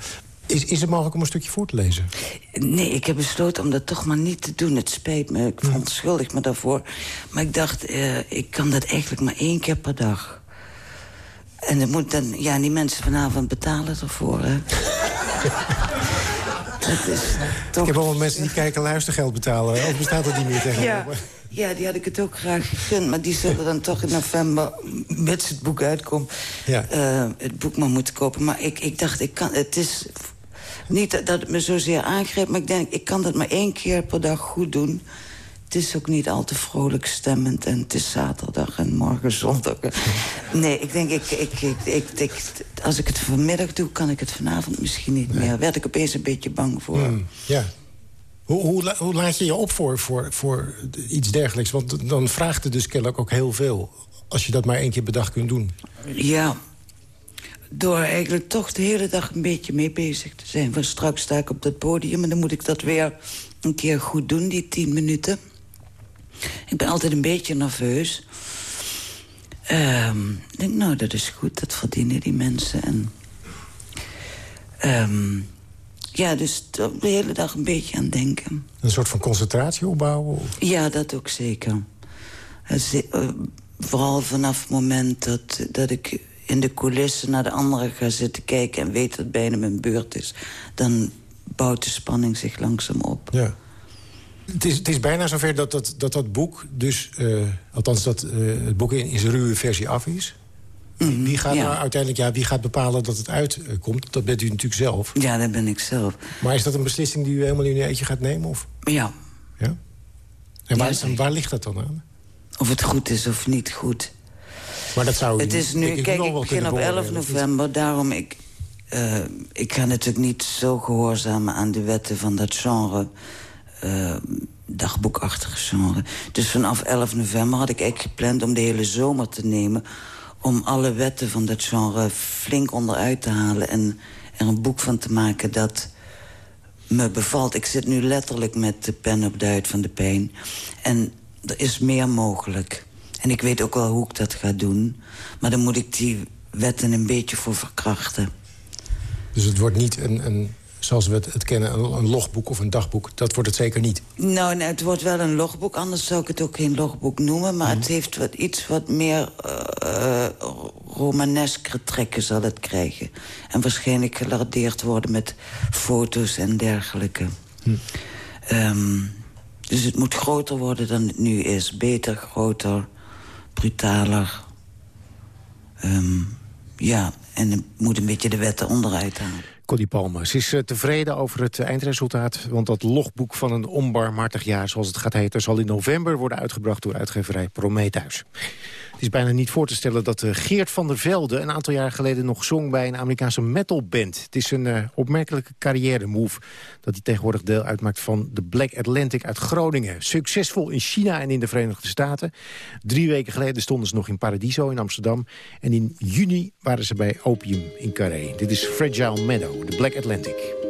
Is, is het mogelijk om een stukje voor te lezen? Nee, ik heb besloten om dat toch maar niet te doen. Het spijt me, ik verontschuldig me daarvoor. Maar ik dacht, eh, ik kan dat eigenlijk maar één keer per dag. En moet dan, ja, die mensen vanavond betalen ervoor, hè. dat is toch... Ik heb allemaal mensen die kijken luistergeld betalen. Of bestaat dat niet meer Ja, tegenwoordig? ja, die had ik het ook graag gegund. Maar die zullen dan toch in november, met het boek uitkomt... Ja. eh, het boek maar moeten kopen. Maar ik, ik dacht, ik kan, het is niet dat, het me zozeer aangrijpt... maar ik denk, ik kan dat maar één keer per dag goed doen. Het is ook niet al te vrolijk stemmend. En het is zaterdag en morgen zondag. Nee, ik denk, ik, ik, ik, ik, ik- als ik het vanmiddag doe... kan ik het vanavond misschien niet meer. Werd ik opeens een beetje bang voor. Hmm, ja. Hoe, hoe, la- hoe laat je je op voor, voor, voor iets dergelijks? Want dan vraagt het dus kennelijk ook heel veel. Als je dat maar één keer per dag kunt doen. Ja, door eigenlijk toch de hele dag een beetje mee bezig te zijn. Want straks sta ik op dat podium en dan moet ik dat weer een keer goed doen, die tien minuten. Ik ben altijd een beetje nerveus. Ehm, ik denk, nou, dat is goed, dat verdienen die mensen. En, ehm, ja, dus de hele dag een beetje aan denken. Een soort van concentratie opbouwen? Of? Ja, dat ook zeker. Eh, eh, vooral vanaf het moment dat, dat ik in de coulissen naar de anderen ga zitten kijken... en weet dat het bijna mijn beurt is... dan bouwt de spanning zich langzaam op. Ja. Het is, het is bijna zover dat dat, dat, dat boek, dus, eh, althans dat eh, het boek in, in zijn ruwe versie af is. Wie- wie, gaat ja. nou uiteindelijk ja, wie gaat bepalen dat het uitkomt? Dat bent u natuurlijk zelf. Ja, dat ben ik zelf. Maar is dat een beslissing die u helemaal in uw eentje gaat nemen? Of? Ja, Ja? En waar, Ja, zeker. en waar ligt dat dan aan? of het goed is of niet goed. Maar dat zou u Het is nu, ik, kijk, ik wel begin op 11 beoordelen, of niet? november, daarom ik... eh, ik ga natuurlijk niet zo gehoorzamen aan de wetten van dat genre... eh, dagboekachtige genre. Dus vanaf 11 november had ik eigenlijk gepland om de hele zomer te nemen... om alle wetten van dat genre flink onderuit te halen... en er een boek van te maken dat me bevalt. Ik zit nu letterlijk met de pen op de huid van de pijn. En er is meer mogelijk. En ik weet ook wel hoe ik dat ga doen. Maar dan moet ik die wetten een beetje voor verkrachten. Dus het wordt niet een, een zoals we het, kennen, een, logboek of een dagboek. Dat wordt het zeker niet. Nou, nee, het wordt wel een logboek. Anders zou ik het ook geen logboek noemen. Maar het heeft wat, iets wat meer eh, eh, romaneskere trekken zal het krijgen. En waarschijnlijk gelardeerd worden met foto's en dergelijke. Ehm, dus het moet groter worden dan het nu is. Beter, groter, brutaler. Ehm, ja, en het moet een beetje de wetten onderuit halen. Palmer. Ze is eh, tevreden over het eh, eindresultaat. Want dat logboek van een onbarmhartig jaar, zoals het gaat heten... zal in november worden uitgebracht door uitgeverij Prometheus. Het is bijna niet voor te stellen dat eh, Geert van der Velde... een aantal jaar geleden nog zong bij een Amerikaanse metalband. Het is een eh, opmerkelijke carrière-move... dat hij tegenwoordig deel uitmaakt van de Black Atlantic uit Groningen. Succesvol in China en in de Verenigde Staten. Drie weken geleden stonden ze nog in Paradiso in Amsterdam. En in juni waren ze bij Opium in Carré. Dit is Fragile Meadow, de Black Atlantic.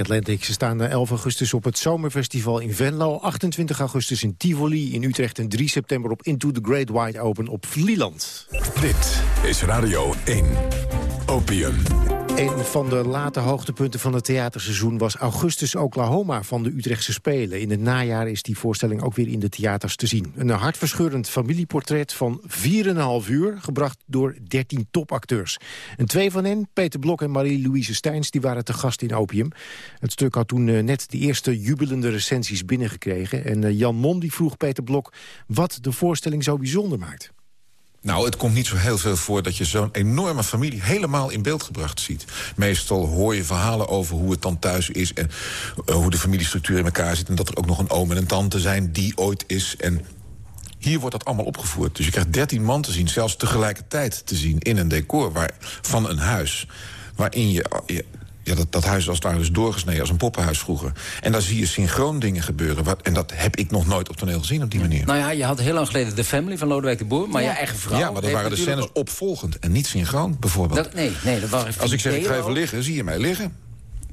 Atlantic. Ze staan 11 augustus op het Zomerfestival in Venlo... 28 augustus in Tivoli in Utrecht... en 3 september op Into the Great Wide Open op Vlieland. Dit is Radio 1. Opium. Een van de late hoogtepunten van het theaterseizoen was Augustus Oklahoma van de Utrechtse Spelen. In het najaar is die voorstelling ook weer in de theaters te zien. Een hartverscheurend familieportret van 4,5 uur, gebracht door 13 topacteurs. En twee van hen, Peter Blok en Marie-Louise Steins, die waren te gast in Opium. Het stuk had toen eh, net de eerste jubelende recensies binnengekregen. En eh, Jan die vroeg Peter Blok wat de voorstelling zo bijzonder maakt. Nou, het komt niet zo heel veel voor dat je zo'n enorme familie... helemaal in beeld gebracht ziet. Meestal hoor je verhalen over hoe het dan thuis is... en uh, hoe de familiestructuur in elkaar zit... en dat er ook nog een oom en een tante zijn die ooit is... en hier wordt dat allemaal opgevoerd. Dus je krijgt dertien man te zien, zelfs tegelijkertijd te zien... in een decor waar, van een huis waarin je ja, dat, dat huis was daar dus doorgesneden als een poppenhuis vroeger. En daar zie je synchroon dingen gebeuren. Wat, en dat heb ik nog nooit op toneel gezien op die manier. Nou ja, je had heel lang geleden The Family van Lodewijk de Boer... maar ja. je eigen vrouw... Ja, maar dat waren de scènes opvolgend en niet synchroon, bijvoorbeeld. Dat, nee, nee, dat waren Als ik zeg, ik ga even liggen, zie je mij liggen.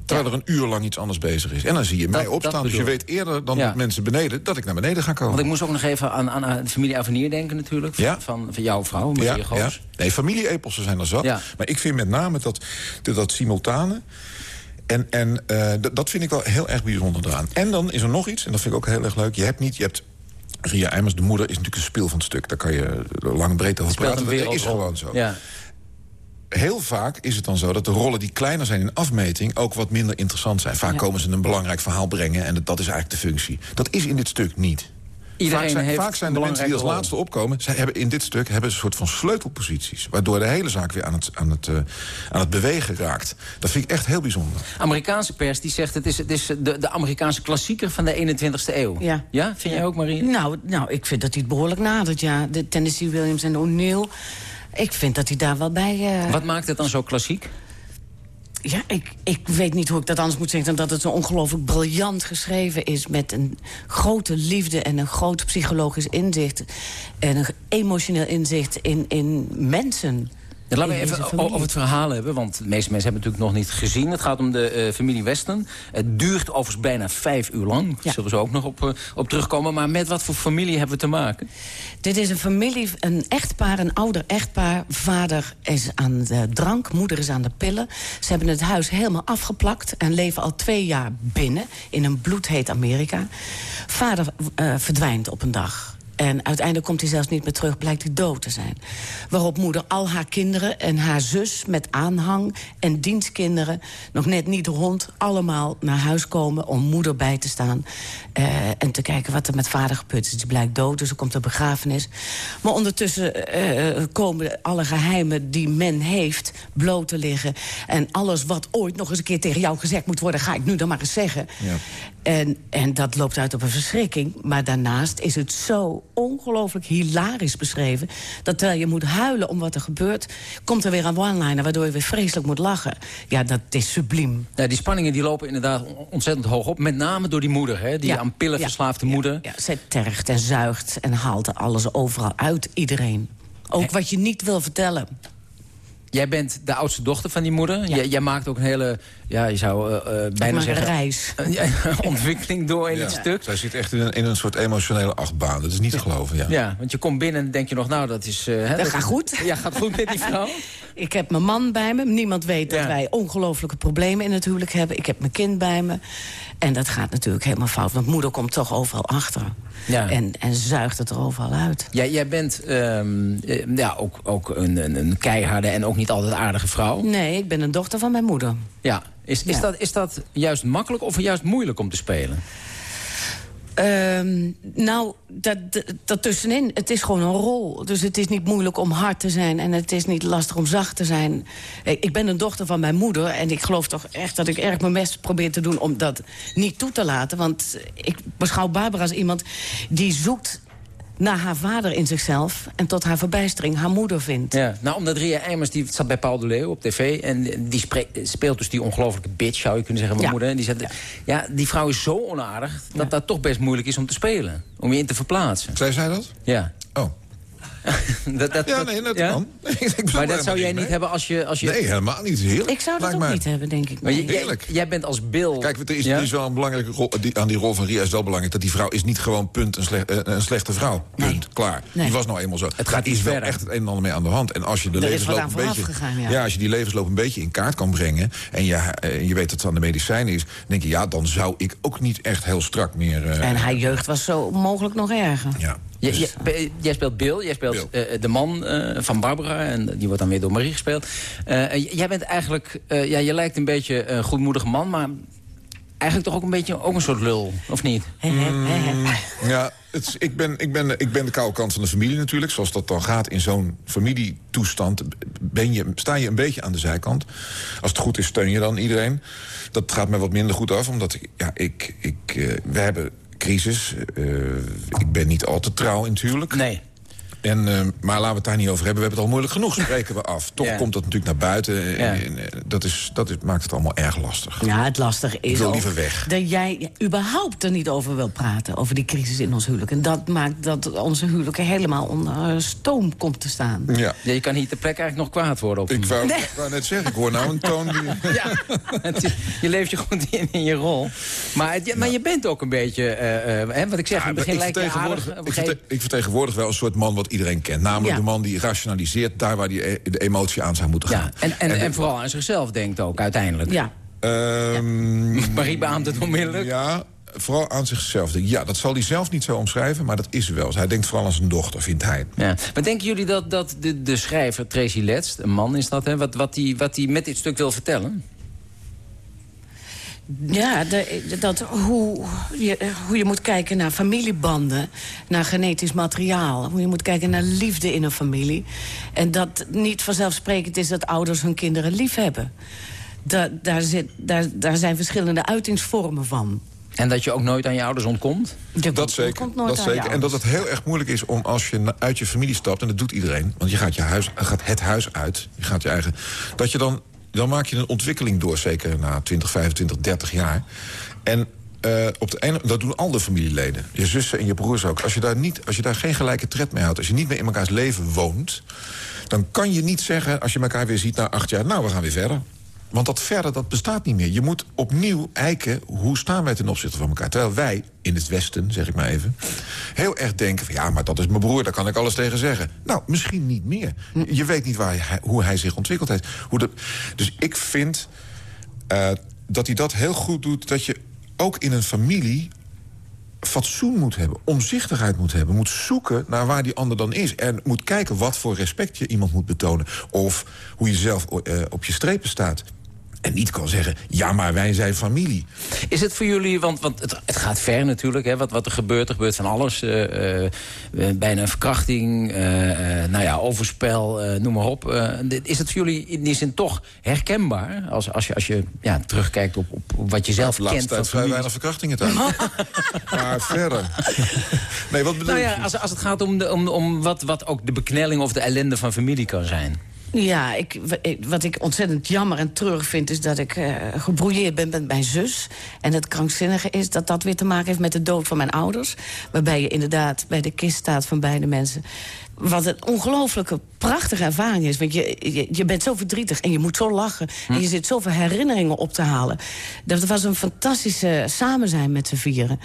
Terwijl er een uur lang iets anders bezig is. En dan zie je mij opstaan. Dus je weet eerder dan mensen beneden dat ik naar beneden ga komen. Want ik moest ook nog even aan, aan de familie Avenier denken natuurlijk. Ja? Van, van jouw vrouw, Maria ja, Goos. Ja. Nee, familie-epossen zijn er zat. Maar ik vind met name dat, dat simultane... En, en uh, dat vind ik wel heel erg bijzonder eraan. En dan is er nog iets, en dat vind ik ook heel erg leuk. Je hebt niet, je hebt Ria Emmers, de moeder, is natuurlijk een speel van het stuk. Daar kan je lang en breed over praten. Dat is gewoon zo. Ja. Heel vaak is het dan zo dat de rollen die kleiner zijn in afmeting... ook wat minder interessant zijn. Vaak ja. komen ze een belangrijk verhaal brengen en dat is eigenlijk de functie. Dat is in dit stuk niet. Iedereen vaak zijn, heeft vaak zijn de mensen die als laatste opkomen... Zij hebben in dit stuk hebben ze een soort van sleutelposities... waardoor de hele zaak weer aan het, aan, het, uh, aan het bewegen raakt. Dat vind ik echt heel bijzonder. Amerikaanse pers die zegt het is, het is de, de Amerikaanse klassieker van de 21ste eeuw. Ja. ja? Vind jij ook, Marie? Nou, nou, ik vind dat hij het behoorlijk nadert, ja. De Tennessee Williams en O'Neill... Ik vind dat hij daar wel bij... Uh... Wat maakt het dan zo klassiek? Ja, ik, ik weet niet hoe ik dat anders moet zeggen... dan dat het zo ongelooflijk briljant geschreven is... met een grote liefde en een groot psychologisch inzicht... en een emotioneel inzicht in, in mensen... Ja, laten we even over het verhaal hebben, want de meeste mensen hebben het natuurlijk nog niet gezien. Het gaat om de uh, familie Westen. Het duurt overigens bijna vijf uur lang. Daar ja. zullen we ook nog op, uh, op terugkomen. Maar met wat voor familie hebben we te maken? Dit is een familie, een echtpaar, een ouder echtpaar. Vader is aan de drank, moeder is aan de pillen. Ze hebben het huis helemaal afgeplakt... en leven al twee jaar binnen in een bloedheet Amerika. Vader uh, verdwijnt op een dag. En uiteindelijk komt hij zelfs niet meer terug, blijkt hij dood te zijn. Waarop moeder al haar kinderen en haar zus met aanhang en dienstkinderen... nog net niet rond, allemaal naar huis komen om moeder bij te staan. Uh, en te kijken wat er met vader gebeurd is. Die blijkt dood, dus er komt een begrafenis. Maar ondertussen uh, komen alle geheimen die men heeft bloot te liggen. En alles wat ooit nog eens een keer tegen jou gezegd moet worden... ga ik nu dan maar eens zeggen. Ja. En, en dat loopt uit op een verschrikking. Maar daarnaast is het zo ongelooflijk hilarisch beschreven... dat terwijl je moet huilen om wat er gebeurt... komt er weer een one-liner waardoor je weer vreselijk moet lachen. Ja, dat is subliem. Ja, die spanningen die lopen inderdaad ontzettend hoog op. Met name door die moeder, hè, die ja, aan pillen ja, verslaafde ja, moeder. Ja, zij tergt en zuigt en haalt alles overal uit iedereen. Ook wat je niet wil vertellen. Jij bent de oudste dochter van die moeder. Ja. Jij, jij, maakt ook een hele, ja, je zou uh, uh, bijna zeggen... een reis. ontwikkeling door in ja. het stuk. Zij zit echt in een, in een soort emotionele achtbaan. Dat is niet te geloven, ja. Ja, want je komt binnen en denk je nog, nou, dat is... Uh, dat, dat gaat goed. Ja, gaat goed met die vrouw. ik heb mijn man bij me. Niemand weet dat wij ongelooflijke problemen in het huwelijk hebben. Ik heb mijn kind bij me. En dat gaat natuurlijk helemaal fout. Want moeder komt toch overal achter. Ja. En, en zuigt het er overal uit. Ja, jij bent um, ja, ook, ook een, een, een keiharde en ook niet altijd aardige vrouw. Nee, ik ben een dochter van mijn moeder. Ja. Is, is, ja. Dat, is dat juist makkelijk of juist moeilijk om te spelen? Um, nou, dat, dat tussenin, het is gewoon een rol. Dus het is niet moeilijk om hard te zijn en het is niet lastig om zacht te zijn. Ik ben een dochter van mijn moeder en ik geloof toch echt dat ik erg mijn best probeer te doen... om dat niet toe te laten, want ik beschouw Barbara als iemand die zoekt naar haar vader in zichzelf... en tot haar verbijstering haar moeder vindt. Ja, nou, omdat Ria Eimers, die zat bij Paul de Leeuw op tv... en die speelt dus die ongelofelijke bitch, zou je kunnen zeggen, mijn ja. moeder. En die, zegt, ja. ja. die vrouw is zo onaardig dat ja. dat toch best moeilijk is om te spelen. Om je in te verplaatsen. Zei zij dat? Ja. Dat, dat, Ja, nee, dat kan. maar dat zou jij niet hebben als je... Als je... Nee, helemaal niet. Heerlijk. Ik zou dat ook niet hebben, denk ik. Maar jij, bent als Bill... Kijk, er is, Ja? is wel een belangrijke rol die, aan die rol van Ria is wel belangrijk. Dat die vrouw is niet gewoon punt een, slecht, eh, een slechte vrouw. Punt. Klaar. Nee. Die was nou eenmaal zo. Het gaat is wel verder. echt het een en ander mee aan de hand. En als je de Er levensloop een beetje. gegaan, ja. als je die levensloop een beetje in kaart kan brengen. En je, eh, je weet dat het aan de medicijnen is. Dan denk je, ja, dan zou ik ook niet echt heel strak meer. eh, En haar jeugd was zo mogelijk nog erger. Ja. Je- je- be- jij speelt Bill, jij speelt eh, de man eh, van Barbara... en die wordt dan weer door Marie gespeeld. Eh, jij bent eigenlijk... eh, ja, je lijkt een beetje een goedmoedige man... maar eigenlijk toch ook een beetje ook een soort lul, of niet? Mm, ja, het ik, ben, ik, ben, ik ben de koude kant van de familie natuurlijk. Zoals dat dan gaat in zo'n familietoestand... Ben je, sta je een beetje aan de zijkant. Als het goed is, steun je dan iedereen. Dat gaat me wat minder goed af, omdat ik, ja, ik, ik, we hebben crisis. Eh, ik ben niet al te trouw huwelijk. Nee. En, eh, maar laten we het daar niet over hebben. We hebben het al moeilijk genoeg, spreken we af. Toch Ja. komt dat natuurlijk naar buiten. En, Ja. en, eh, dat is, dat is, maakt het allemaal erg lastig. Ja, het lastige is Ik wil ook liever weg. dat jij überhaupt er niet over wil praten... over die crisis in ons huwelijk. En dat maakt dat onze huwelijk helemaal onder stoom komt te staan. Ja. Ja, je kan hier ter plekke eigenlijk nog kwaad worden. Op Ik wou, Nee. ik wou net zeggen, ik hoor nou een toon die... Ja, het je leeft je goed in, in je rol. Maar, het- ja, maar je bent ook een beetje... eh, eh, hè, wat ik zeg, in het begin ik, lijkt je vertegenwoordig, aardig. ik, gegeven- verte- ik vertegenwoordig wel een soort man wat iedereen kent. Namelijk Ja. de man die rationaliseert daar waar die e- de emotie aan zou moeten gaan. Ja, en, en, en vooral aan zichzelf denkt ook uiteindelijk. Ja, Ehm, Marie beaamt het onmiddellijk. Ja, vooral aan zichzelf. Ja, dat zal hij zelf niet zo omschrijven, maar dat is wel. Hij denkt vooral aan zijn dochter, vindt hij. Ja. Maar denken jullie dat, dat de, de schrijver Tracy Letts, een man is dat, hè, wat, wat hij wat die met dit stuk wil vertellen? Ja de- dat, hoe, je, hoe je moet kijken naar familiebanden, naar genetisch materiaal. Hoe je moet kijken naar liefde in een familie. En dat niet vanzelfsprekend is dat ouders hun kinderen lief hebben. Da, daar, zit, daar, daar zijn verschillende uitingsvormen van. En dat je ook nooit aan je ouders ontkomt? Je Dat zeker. komt nooit Dat aan je zeker. En dat het heel erg moeilijk is om als je uit je familie stapt... en dat doet iedereen, want je gaat, je huis, gaat het huis uit, je gaat je eigen... dat je dan, dan maak je een ontwikkeling door, zeker na 20, 25, 30 jaar. En eh, op de ene, dat doen al de familieleden. Je zussen en je broers ook. Als je, daar niet, als je daar geen gelijke tred mee houdt... als je niet meer in elkaars leven woont... dan kan je niet zeggen, als je elkaar weer ziet na acht jaar... nou, we gaan weer verder. Want dat verder, dat bestaat niet meer. Je moet opnieuw eiken, hoe staan wij ten opzichte van elkaar? Terwijl wij, in het Westen, zeg ik maar even... heel erg denken van, ja, maar dat is mijn broer, daar kan ik alles tegen zeggen. Nou, misschien niet meer. Je weet niet waar hij, hoe hij zich ontwikkeld heeft. Hoe dus ik vind eh, dat hij dat heel goed doet... dat je ook in een familie fatsoen moet hebben, omzichtigheid moet hebben... moet zoeken naar waar die ander dan is. En moet kijken wat voor respect je iemand moet betonen. Of hoe je zelf eh, op je strepen staat. En niet kan zeggen, ja, maar wij zijn familie. Is het voor jullie, want, want het, het gaat ver natuurlijk, hè, wat, wat er gebeurt. Er gebeurt van alles. eh, eh, bijna een verkrachting, eh, nou ja, overspel, noem maar op. Dit- is het voor jullie in die zin toch herkenbaar? Als, als je, als je ja, terugkijkt op, op wat je zelf laatste kent. van vrij weinig verkrachtingen thuis. maar verder. Nee, wat bedoel Nou je? ja, als, als het gaat om, de, om, om wat, wat ook de beknelling of de ellende van familie kan zijn. Ja, ik, wat ik ontzettend jammer en treurig vind... is dat ik eh gebrouilleerd ben met mijn zus. En het krankzinnige is dat dat weer te maken heeft met de dood van mijn ouders. Waarbij je inderdaad bij de kist staat van beide mensen. Wat een ongelooflijke, prachtige ervaring is. Want je, je, je bent zo verdrietig en je moet zo lachen. En je zit zoveel herinneringen op te halen. Dat was een fantastische samen zijn met z'n vieren.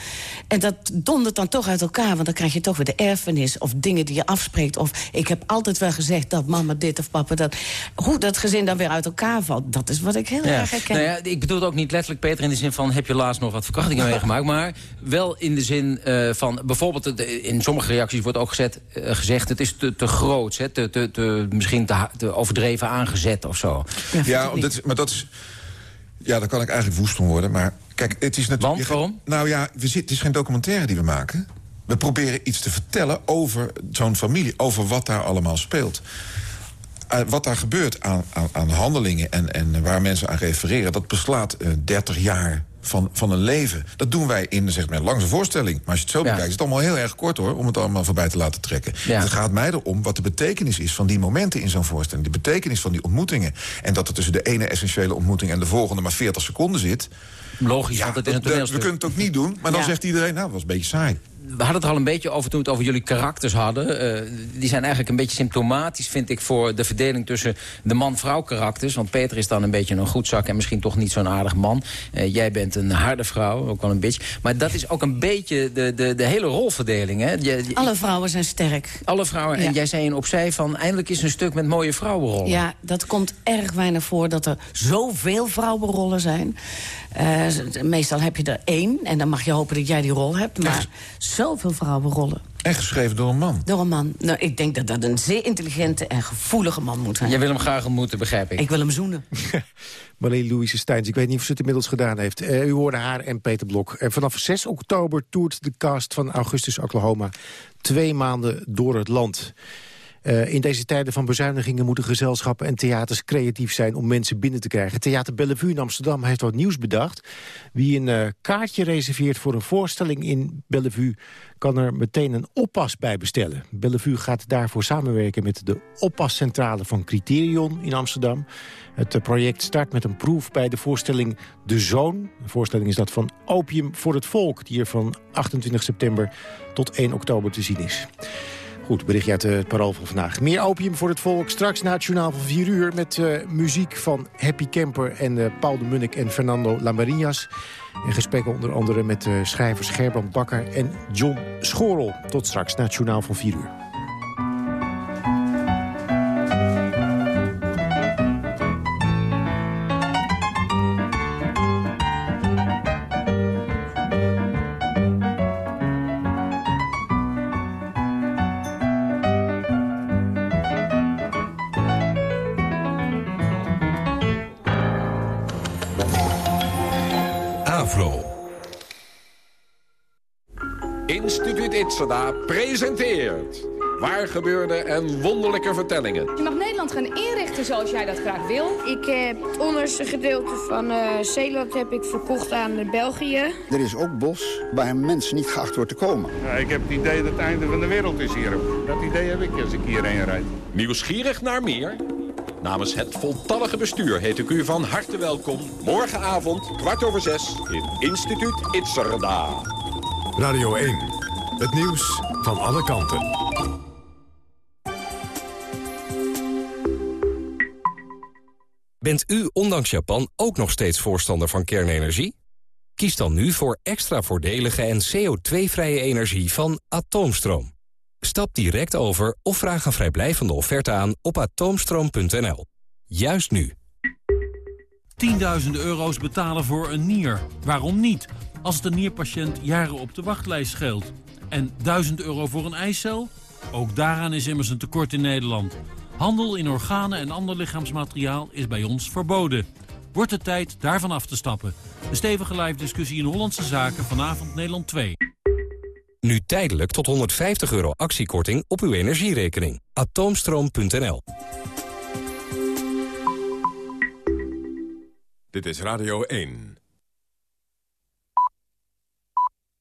En dat dondert dan toch uit elkaar. Want dan krijg je toch weer de erfenis of dingen die je afspreekt. Of ik heb altijd wel gezegd dat mama dit of papa dat. Hoe dat gezin dan weer uit elkaar valt, dat is wat ik heel erg herken. Nou ja, ik bedoel het ook niet letterlijk, Peter, in de zin van... heb je laatst nog wat verkrachtingen meegemaakt? Maar wel in de zin eh, van... bijvoorbeeld in sommige reacties wordt ook gezet, eh, gezegd... het is te, te groot, hè, te, te, te, misschien te, overdreven aangezet of zo. Ja, dat is, maar dat is... Ja, daar kan ik eigenlijk woest van worden. Maar kijk, het is natuurlijk... Want, waarom? Nou ja, we zit, het is geen documentaire die we maken. We proberen iets te vertellen over zo'n familie. Over wat daar allemaal speelt. Eh, wat daar gebeurt aan, aan, aan handelingen en, en waar mensen aan refereren... dat beslaat eh 30 jaar van, van een leven. Dat doen wij in zeg maar, langs een voorstelling. Maar als je het zo Ja. bekijkt, is het allemaal heel erg kort hoor... om het allemaal voorbij te laten trekken. Ja. Het gaat mij erom wat de betekenis is van die momenten in zo'n voorstelling. De betekenis van die ontmoetingen. En dat er tussen de ene essentiële ontmoeting... en de volgende maar 40 seconden zit. Logisch, Ja, het dat- we toneelstuk. kunnen het ook niet doen. Maar dan Ja. zegt iedereen, nou, dat was een beetje saai. We hadden het er al een beetje over toen we het over jullie karakters hadden. Eh, die zijn eigenlijk een beetje symptomatisch, vind ik... voor de verdeling tussen de man-vrouw karakters. Want Peter is dan een beetje een goedzak en misschien toch niet zo'n aardig man. Uh, jij bent een harde vrouw, ook wel een beetje. Maar dat is ook een beetje de, de, de hele rolverdeling. Hè? Je, je, alle vrouwen zijn sterk. Alle vrouwen. Ja. En jij zei in opzij van... eindelijk is een stuk met mooie vrouwenrollen. Ja, dat komt erg weinig voor dat er zoveel vrouwenrollen zijn. Uh, meestal heb je er één en dan mag je hopen dat jij die rol hebt. Maar Echt? zoveel vrouwenrollen. En geschreven door een man? Door een man. Nou, ik denk dat dat een zeer intelligente en gevoelige man moet zijn. Jij wil hem graag ontmoeten, begrijp ik. Ik wil hem zoenen. Marleen Louise Steins, ik weet niet of ze het inmiddels gedaan heeft. Uh, u hoorde haar en Peter Blok. En vanaf 6 oktober toert de cast van Augustus Oklahoma... twee maanden door het land. Uh, in deze tijden van bezuinigingen moeten gezelschappen en theaters creatief zijn om mensen binnen te krijgen. Theater Bellevue in Amsterdam heeft wat nieuws bedacht. Wie een uh, kaartje reserveert voor een voorstelling in Bellevue kan er meteen een oppas bij bestellen. Bellevue gaat daarvoor samenwerken met de oppascentrale van Criterion in Amsterdam. Het uh, project start met een proef bij de voorstelling De Zoon. De voorstelling is dat van Opium voor het Volk, die er van 28 september tot 1 oktober te zien is. Goed, berichtje uit het parool van vandaag. Meer opium voor het volk. Straks na het journaal van 4 uur... met uh, muziek van Happy Kemper en uh, Paul de Munnik en Fernando Lamarinas. En gesprekken onder andere met uh, schrijvers Gerbrand Bakker en John Schorel. Tot straks na het journaal van 4 uur. Itzada presenteert... Waar gebeurde en wonderlijke vertellingen. Je mag Nederland gaan inrichten zoals jij dat graag wil. Ik heb het onderste gedeelte van uh, Zeeland heb ik verkocht aan België. Er is ook bos waar mensen niet geacht wordt te komen. Ja, ik heb het idee dat het einde van de wereld is hier. Dat idee heb ik als ik hierheen rijd. Nieuwsgierig naar meer? Namens het voltallige bestuur heet ik u van harte welkom... morgenavond, kwart over zes, in Instituut Itzerda. Radio 1, het nieuws van alle kanten. Bent u ondanks Japan ook nog steeds voorstander van kernenergie? Kies dan nu voor extra voordelige en CO2-vrije energie van Atoomstroom. Stap direct over of vraag een vrijblijvende offerte aan op atoomstroom.nl. Juist nu. 10.000 euro's betalen voor een nier. Waarom niet? Als het een nierpatiënt jaren op de wachtlijst scheelt. En 1000 euro voor een eicel? Ook daaraan is immers een tekort in Nederland. Handel in organen en ander lichaamsmateriaal is bij ons verboden. Wordt het tijd daarvan af te stappen. De stevige live discussie in Hollandse Zaken vanavond Nederland 2. Nu tijdelijk tot 150 euro actiekorting op uw energierekening. Atoomstroom.nl Dit is Radio 1.